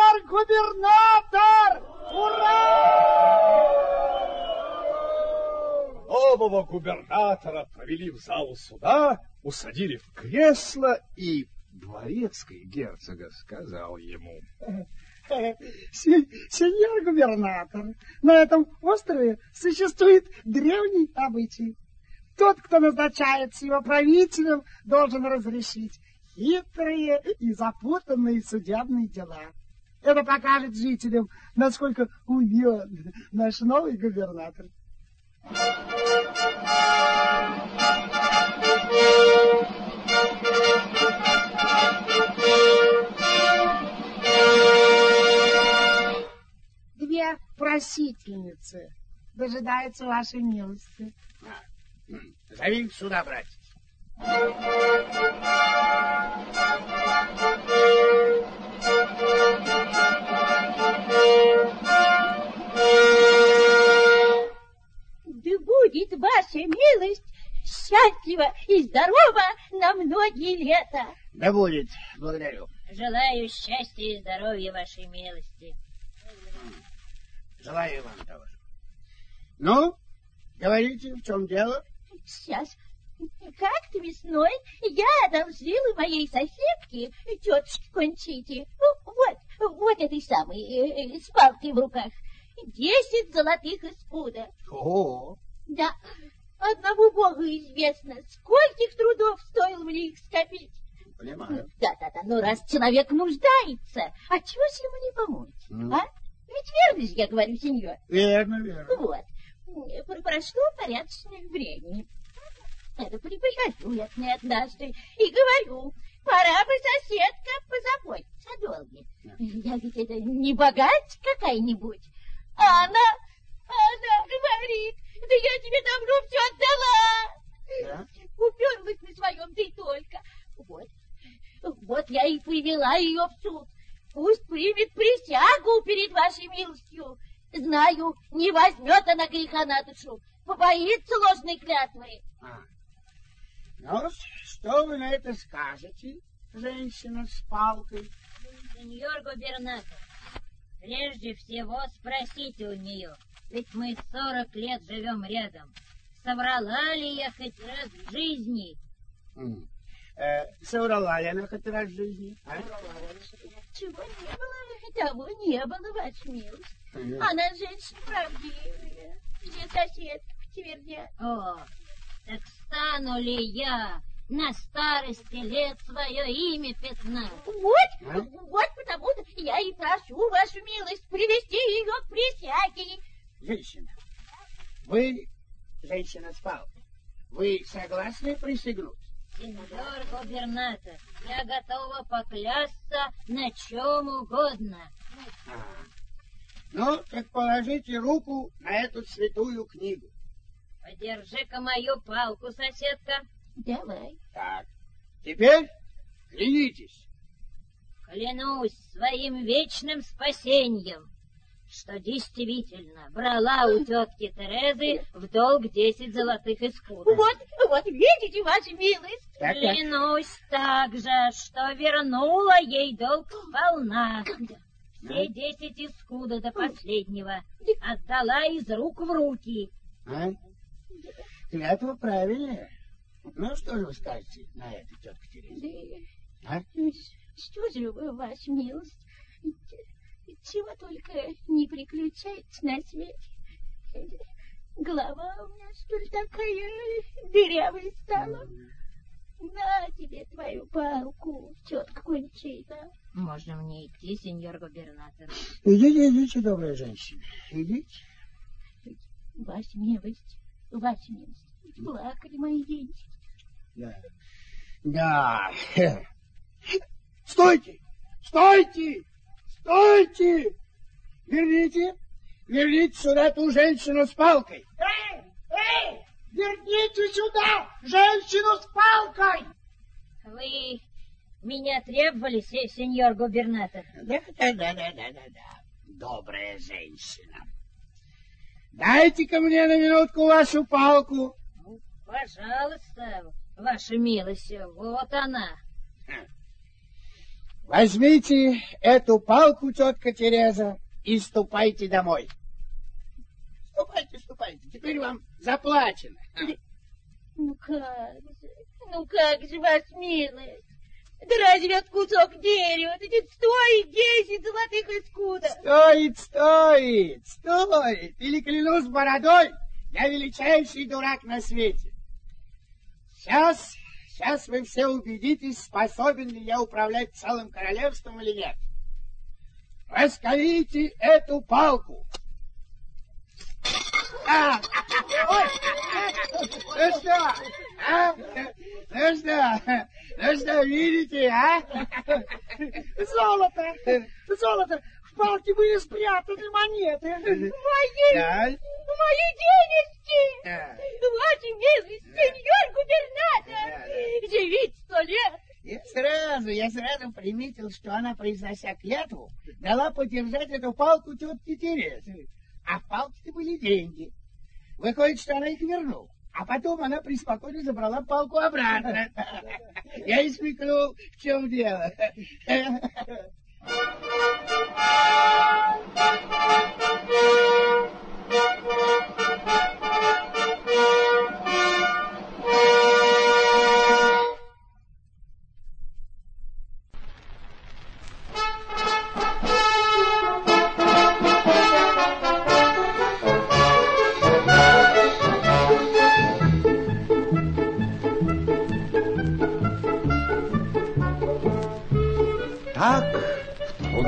сеньор губернатор! Ура! Нового губернатора провели в зал суда, усадили в кресло, и дворецкий герцога сказал ему... Се- Сеньор губернатор, на этом острове существует древний обычай. Тот, кто назначается его правителем, должен разрешить хитрые и запутанные судебные дела. Это покажет жителям, насколько умен наш новый губернатор. Две просительницы дожидаются вашей милости. Зови их сюда, братец. Да будет ваша милость счастлива и здорова на многие лета. Да будет, благодарю. Желаю счастья и здоровья вашей милости. Желаю вам того же. Ну, говорите, в чем дело? Сейчас. Как-то весной я одолжила моей соседке, тетушке Кончите, ну, вот, вот этой самой, э, э, с палкой в руках, десять золотых из пуда. О, Да, одному богу известно, скольких трудов стоило мне их скопить. понимаю. Да-да-да, но раз человек нуждается, а чего же ему не помочь, Ну. а? Ведь верно же я говорю, сеньор? Верно, верно. Вот. Про- Прошло порядочное время. Это прихожу я к ней однажды и говорю, пора бы, соседка, позаботиться о долге. Я ведь это не богать какая-нибудь. А она, она говорит, да я тебе давно все отдала. Уперлась на своем, да и только. Вот, вот я и привела ее в суд. Пусть примет присягу перед вашей милостью. Знаю, не возьмет она греха на душу, побоится ложной клятвы. А. Ну, что вы на это скажете, женщина с палкой? Сеньор губернатор, прежде всего спросите у нее, ведь мы сорок лет живем рядом. Соврала ли я хоть раз в жизни? Э, соврала ли она хоть раз в жизни? а? Чего не было, того не было, ваша милость. Она женщина правдивая, все соседки твердят. О, так стану ли я на старости лет свое имя пятнать? Вот, А? вот потому-то я и прошу вашу милость привести ее к присяге. Женщина, вы, женщина с палкой, вы согласны присягнуть? Сеньор губернатор, я готова поклясться на чем угодно. А. Ну, так положите руку на эту святую книгу. Подержи-ка мою палку, соседка. Давай. Так, теперь клянитесь. Клянусь своим вечным спасением, что действительно брала у тетки Терезы в долг десять золотых пуда. Вот, вот, видите, ваша милость? Так, так. Клянусь также, что вернула ей долг сполна. Все десять из куда до последнего отдала из рук в руки. А? Клятва правильная. Ну, что же вы скажете на это, тетка Тереза? А? Что же вы, ваша милость? Чего только не приключается на свете. Голова у меня, что ли, такая дырявая стала? На тебе твою палку, тетка кончина. Можно мне идти, сеньор губернатор? Идите, идите, добрая женщина, идите. Ваша милость, ваша милость, плакали мои деньги. Да. Да. Стойте! Стойте! Стойте! Верните! Верните сюда ту женщину с палкой! Эй! Эй! Верните сюда женщину с палкой! Вы меня требовали, сеньор губернатор? Да, да, да, да, да, да, да. Добрая женщина. Дайте-ка мне на минутку вашу палку. Ну, пожалуйста, ваша милость, вот она. Возьмите эту палку, тетка Тереза, и ступайте домой. Ступайте, ступайте, теперь вам заплачено. Ну как же, ну как же, ваша милость? Да разве от кусок дерева это стоит десять золотых искуда? Стоит, стоит, стоит. Или клянусь бородой, я величайший дурак на свете. Сейчас, сейчас вы все убедитесь, способен ли я управлять целым королевством или нет. Раскалите эту палку. А! Ой! Ну что? Ну что? Ну что, видите, а? Золото! Золото! В палке были спрятаны монеты. Мои, Да? мои денежки! Да. Ваша милость, сеньор губернатор! Живите сто лет! Я сразу, я сразу приметил, что она, произнося клятву, дала подержать эту палку тетке Терезе. А в палке-то были деньги. Выходит, что она их вернула. А потом она преспокойно забрала палку обратно. Я и смекнул, в чем дело. Так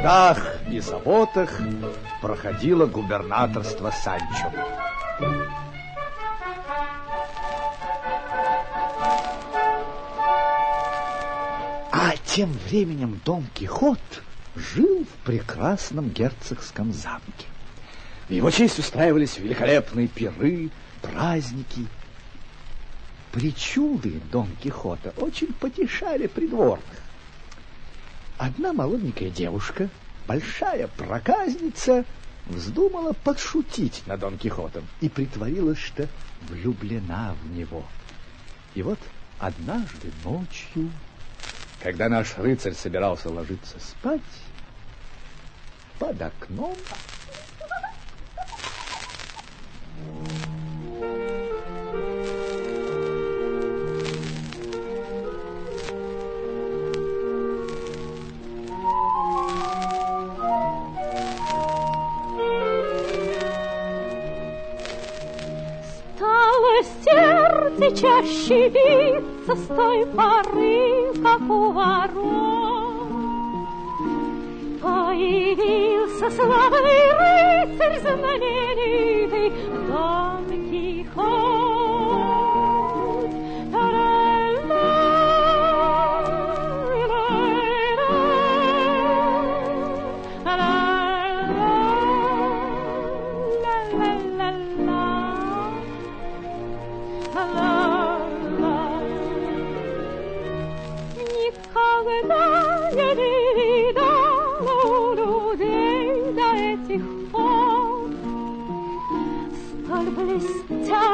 трудах и заботах проходило губернаторство Санчо. А тем временем Дон Кихот жил в прекрасном герцогском замке. В его честь устраивались великолепные пиры, праздники. Причуды Дон Кихота очень потешали придворных. Одна молоденькая девушка, большая проказница, вздумала подшутить над Дон Кихотом и притворилась, что влюблена в него. И вот однажды ночью, когда наш рыцарь собирался ложиться спать, под окном сердце чаще биться с той поры, как у ворот. Появился славный рыцарь знаменитый Дон Кихот.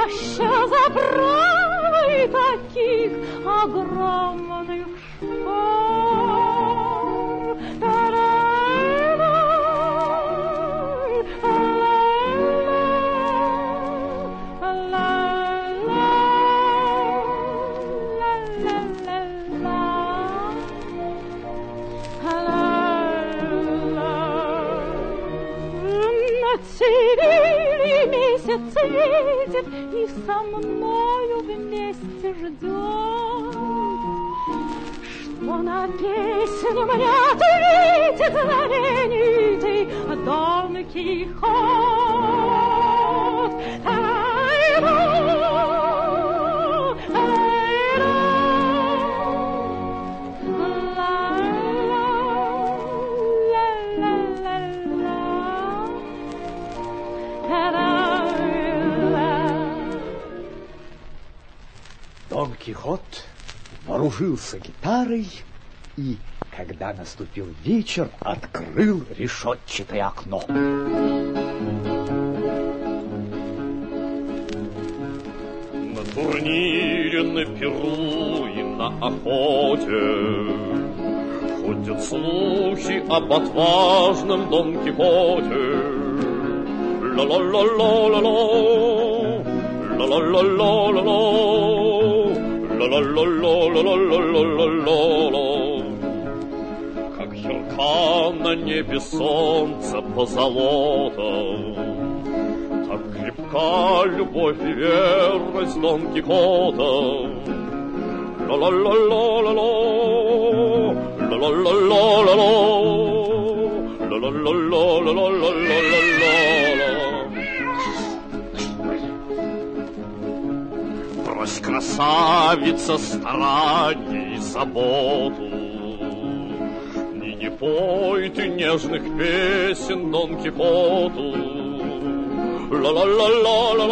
Блестяще забрали таких огромных шпор. Цивили месяцы со мною вместе ждет. Что на песню мне ответит знаменитый Дон Кихот. Ай-ра, Кихот вооружился гитарой и, когда наступил вечер, открыл решетчатое окно. На турнире, на перу и на охоте Ходят слухи об отважном Дон Кихоте. Ла-ла-ла-ла-ла-ла, ла-ла-ла-ла-ла. Как ярка на небе солнце позолота, Так крепка любовь и верность Дон Кихота. Ла-ла-ла-ла-ла-ла, ла-ла-ла-ла-ла-ла, Явилась красавица старание и заботу. не не пой ты нежных песен Дон Кипоту. Ла-ла-ла-ла-ла-ла,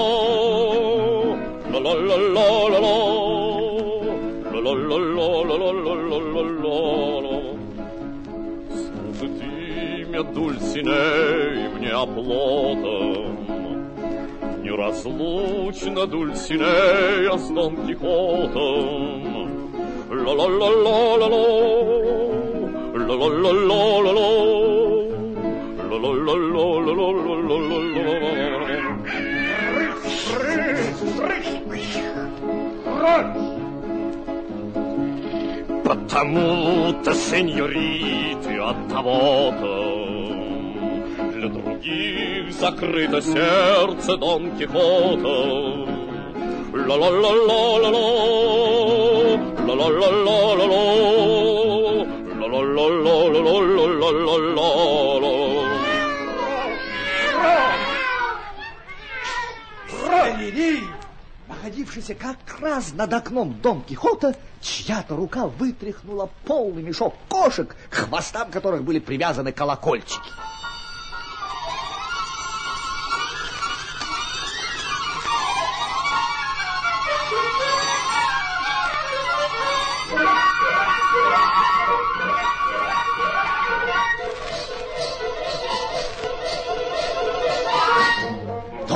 ла-ла-ла-ла-ла, ла-ла-ла-ла-ла-ла-ла-ла. Дульсиней мне оплота, Неразлучно Дульсинея с Дон Кихотом. Ла-ла-ла-ла-ла-ла, ла-ла-ла-ла-ла-ла, ла-ла-ла-ла-ла-ла-ла-ла. Потому-то, сеньориты, от того-то Для других закрыто сердце Дон Кихота. Ла-ла-ла-ла-ла-ла, ла-ла-ла-ла-ла-ла, ла-ла-ла-ла-ла-ла-ла-ла. Галерей, находившийся как раз над окном Дон Кихота, чья-то рука вытряхнула полный мешок кошек, к хвостам которых были привязаны колокольчики.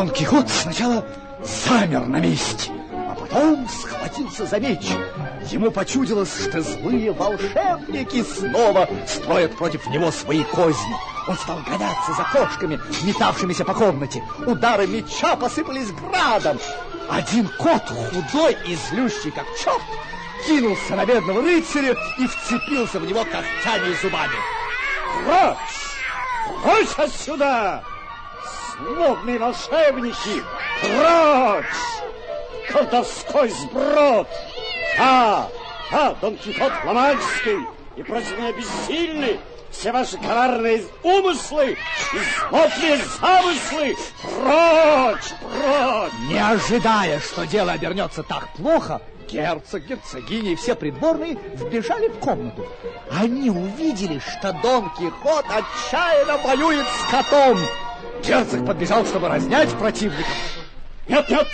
Дон Кихот сначала замер на месте, а потом схватился за меч. Ему почудилось, что злые волшебники снова строят против него свои козни. Он стал гоняться за кошками, метавшимися по комнате. Удары меча посыпались градом. Один кот, худой и злющий, как черт, кинулся на бедного рыцаря и вцепился в него когтями и зубами. Прочь! Прочь отсюда! Злобные волшебники! Прочь! Колдовской сброд! А, а, Дон Кихот Фламандский! И против меня бессильны все ваши коварные умыслы и злобные замыслы! Прочь! Прочь! Не ожидая, что дело обернется так плохо, герцог, герцогиня и все придворные вбежали в комнату. Они увидели, что Дон Кихот отчаянно воюет с котом. Герцог подбежал, чтобы разнять противников. Нет, нет!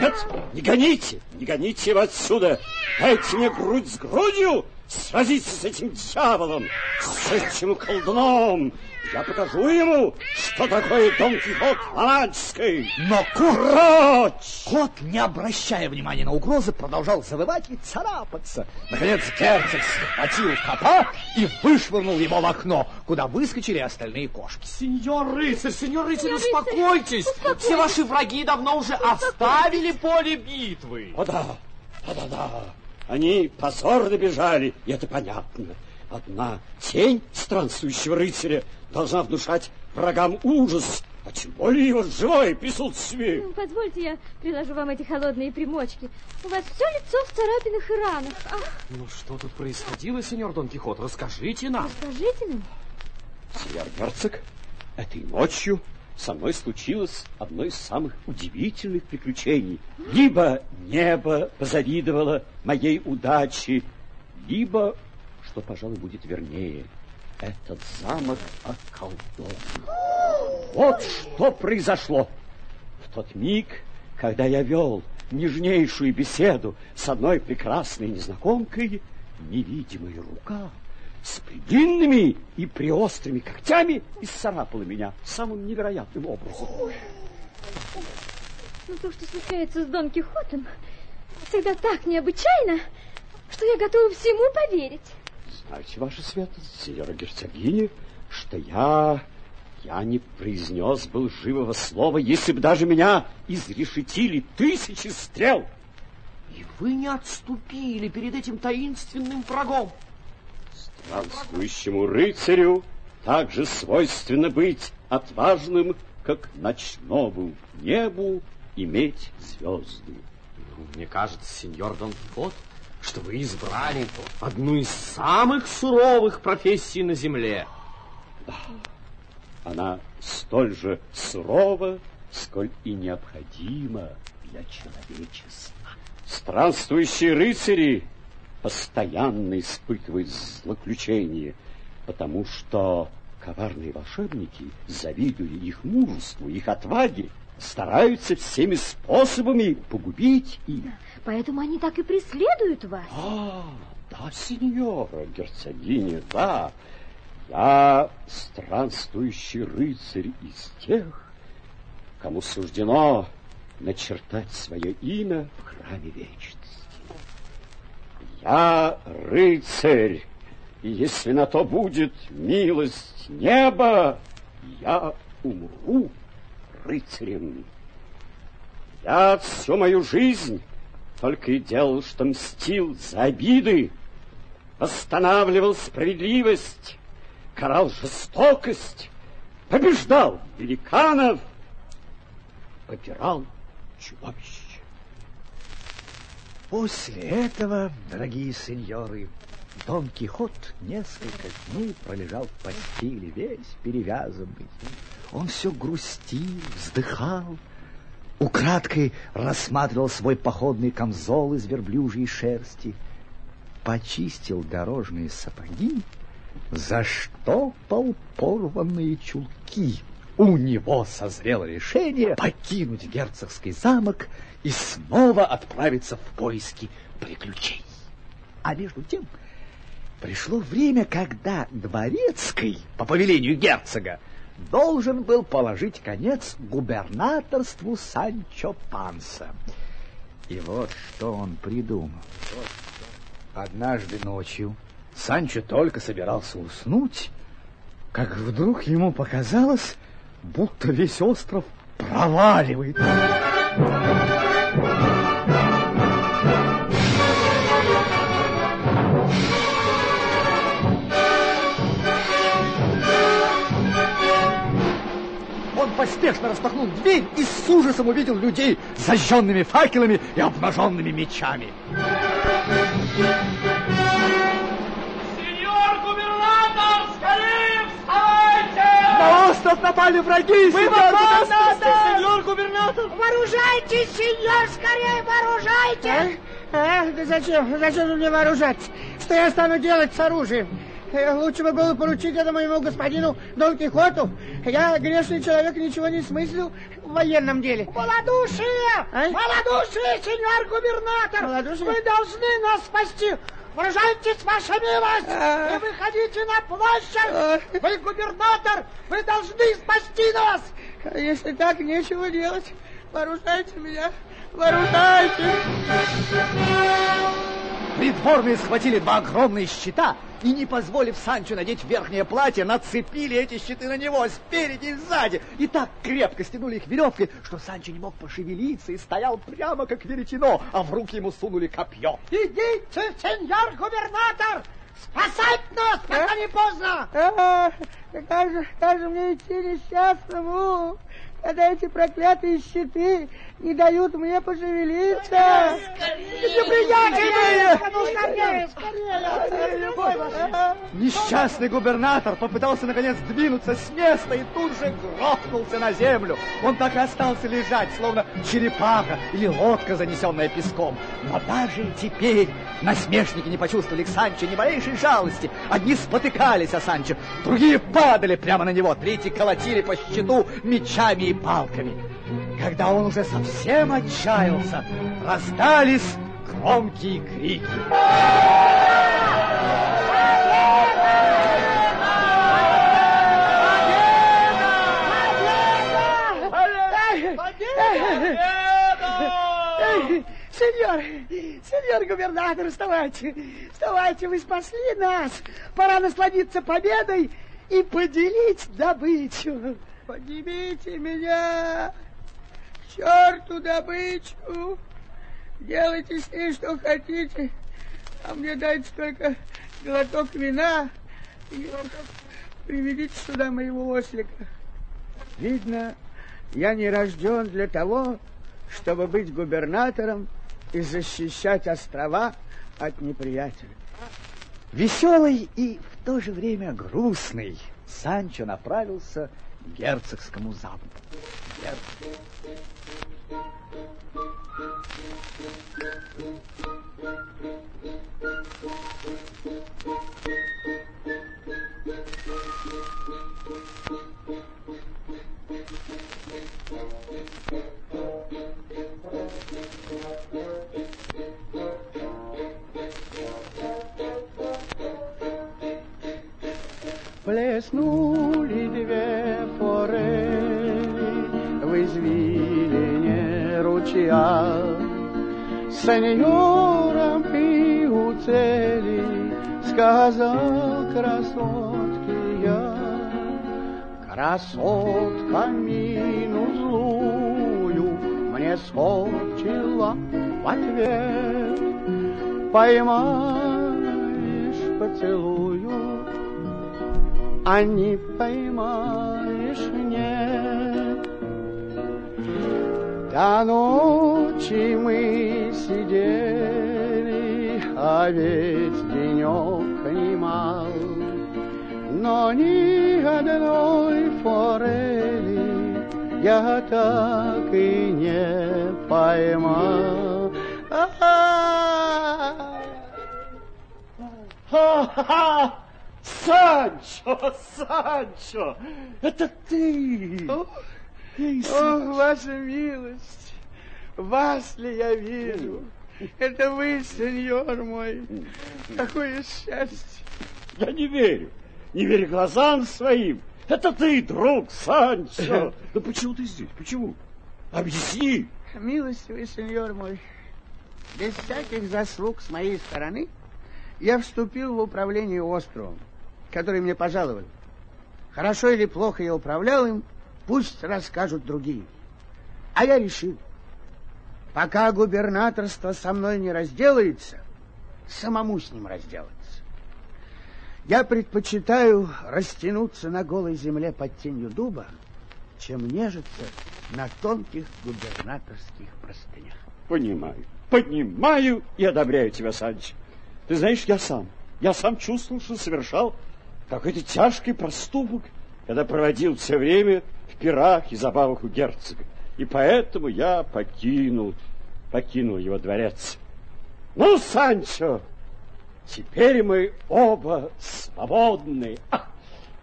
Нет, не гоните, не гоните его отсюда. Дайте мне грудь с грудью сразиться с этим дьяволом, с этим колдуном. Я покажу ему, что такое Дон Кихот Фламандский. Но кот, Прочь! кот, не обращая внимания на угрозы, продолжал завывать и царапаться. Наконец герцог схватил кота и вышвырнул его в окно, куда выскочили остальные кошки. Сеньор рыцарь, сеньор рыцарь, успокойтесь. Все ваши враги давно уже оставили поле битвы. О да, да, да, да. Они позорно бежали, и это понятно. Одна тень странствующего рыцаря должна внушать врагам ужас. а тем более его живое присутствие. Ну, Позвольте, я приложу вам эти холодные примочки. У вас все лицо в царапинах и ранах. Ах, Ну что тут происходило, сеньор Дон Кихот? Расскажите нам. расскажите нам. Сеньор герцог, этой ночью со мной случилось одно из самых удивительных приключений. Либо небо позавидовало моей удаче, либо, что, пожалуй, будет вернее, этот замок околдован. Вот что произошло. В тот миг, когда я вел нежнейшую беседу с одной прекрасной незнакомкой, невидимая рука с длинными и приострыми когтями исцарапала меня самым невероятным образом. Ну, то, что случается с Дон Кихотом, всегда так необычайно, что я готова всему поверить. Знаете, ваша светлость, сеньора герцогиня, что я... Я не произнес был живого слова, если бы даже меня изрешетили тысячи стрел. И вы не отступили перед этим таинственным врагом. Странствующему рыцарю также свойственно быть отважным, как ночному небу иметь звезды. Ну, Мне кажется, сеньор Дон Кихот, что вы избрали одну из самых суровых профессий на земле. Она столь же сурова, сколь и необходима для человечества. Странствующие рыцари постоянно испытывают злоключения, потому что коварные волшебники, завидуя их мужеству, их отваге, стараются всеми способами погубить их. Поэтому они так и преследуют вас. А, да, сеньора, герцогиня, да. Я странствующий рыцарь из тех, кому суждено начертать свое имя в храме вечности. Я рыцарь, и если на то будет милость неба, я умру рыцарем. Я всю мою жизнь только и делал, что мстил за обиды, восстанавливал справедливость, карал жестокость, побеждал великанов, попирал чудовищ. После этого, дорогие сеньоры, Дон Кихот несколько дней пролежал в постели, весь перевязанный. Он все грустил, вздыхал, украдкой рассматривал свой походный камзол из верблюжьей шерсти, почистил дорожные сапоги, заштопал порванные чулки. У него созрело решение покинуть герцогский замок и снова отправиться в поиски приключений. А между тем пришло время, когда дворецкий, по повелению герцога, должен был положить конец губернаторству Санчо Панса. И вот что он придумал. Однажды ночью Санчо только собирался уснуть, как вдруг ему показалось, будто весь остров проваливает. Поспешно распахнул дверь и с ужасом увидел людей с зажженными факелами и обнаженными мечами. Сеньор губернатор, скорее вставайте! На остров напали враги, Вы в сеньор губернатор! сеньор губернатор! Вооружайтесь, сеньор, скорее вооружайтесь! А? Да зачем? Зачем же мне вооружаться? Что я стану делать с оружием? Э, Лучше бы было поручить это моему господину Дон Кихоту. Я, грешный человек, ничего не смыслю в военном деле. Малодушие! А? Малодушие, сеньор губернатор! Малодушие? Вы должны нас спасти! Выражайтесь, ваша милость! А. И выходите на площадь! Вы губернатор! Вы должны спасти нас! Если так, нечего делать. Вооружайте меня! Вооружайте! Придворные схватили два огромные щита и, не позволив Санчо надеть верхнее платье, нацепили эти щиты на него спереди и сзади. И так крепко стянули их веревкой, что Санчо не мог пошевелиться и стоял прямо как веретено, а в руки ему сунули копье. Идите, сеньор губернатор! Спасать нас, пока не поздно! А, как же, как же мне идти несчастному, когда эти проклятые щиты не дают мне пошевелиться? Несчастный губернатор попытался наконец двинуться с места и тут же грохнулся на землю. Он так и остался лежать, словно черепаха или лодка, занесенная песком. Но даже теперь насмешники не почувствовали к Санчо ни малейшей жалости. Одни спотыкались о Санчо, другие падали прямо на него, третьи колотили по щиту мечами и палками. Когда он уже совсем отчаялся, раздались громкие крики. Сеньор, сеньор губернатор, вставайте, вставайте, вы спасли нас. Пора насладиться победой и поделить добычу. Поднимите меня, черту добычу. Делайте с ней что хотите, а мне дайте только глоток вина и приведите сюда моего ослика. Видно, я не рожден для того, чтобы быть губернатором и защищать острова от неприятеля. Веселый и в то же время грустный, Санчо направился к герцогскому замку. Герцог. Плеснули две ручья. Сеньорам и у сказал красотке я. Красотка мину злую мне скочила в ответ. Поймаешь поцелую, а не поймаешь До ночи мы сидели, а ведь денек немал, но ни одной форели я так и не поймал. Ха-ха! Санчо, Санчо, это ты! Ох, Ох, ваша милость, вас ли я вижу? Это вы, сеньор мой. Какое счастье. Я не верю, не верю глазам своим. Это ты, друг Санчо. Да почему ты здесь? Почему? Объясни. Милостивый сеньор мой, без всяких заслуг с моей стороны я вступил в управление островом, который мне пожаловали. Хорошо или плохо я управлял им, пусть расскажут другие. А я решил, пока губернаторство со мной не разделается, самому с ним разделаться. Я предпочитаю растянуться на голой земле под тенью дуба, чем нежиться на тонких губернаторских простынях. Понимаю, понимаю и одобряю тебя, Санч. Ты знаешь, я сам, я сам чувствовал, что совершал какой-то тяжкий проступок, когда проводил все время пирах и забавах у герцога. И поэтому я покинул, покинул его дворец. Ну, Санчо, теперь мы оба свободны. А,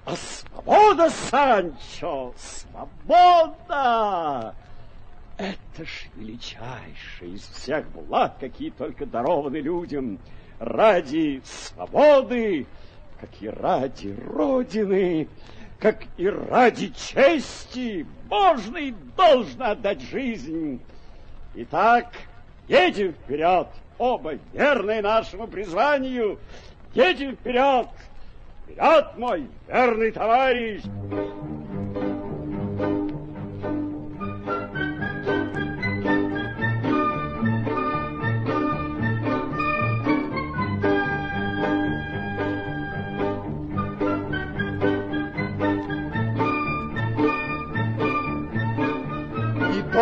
а свобода, Санчо, свобода! Это ж величайшая из всех благ, какие только дарованы людям ради свободы, как и ради Родины, как и ради чести можно и должно отдать жизнь. Итак, едем вперед, оба верные нашему призванию, едем вперед, вперед, мой верный товарищ!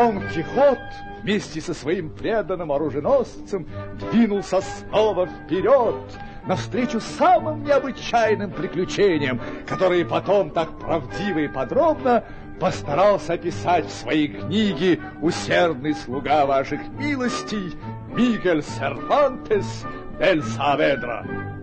Дон Кихот вместе со своим преданным оруженосцем двинулся снова вперед, навстречу самым необычайным приключениям, которые потом так правдиво и подробно постарался описать в своей книге усердный слуга ваших милостей Мигель Сервантес дель Саведра.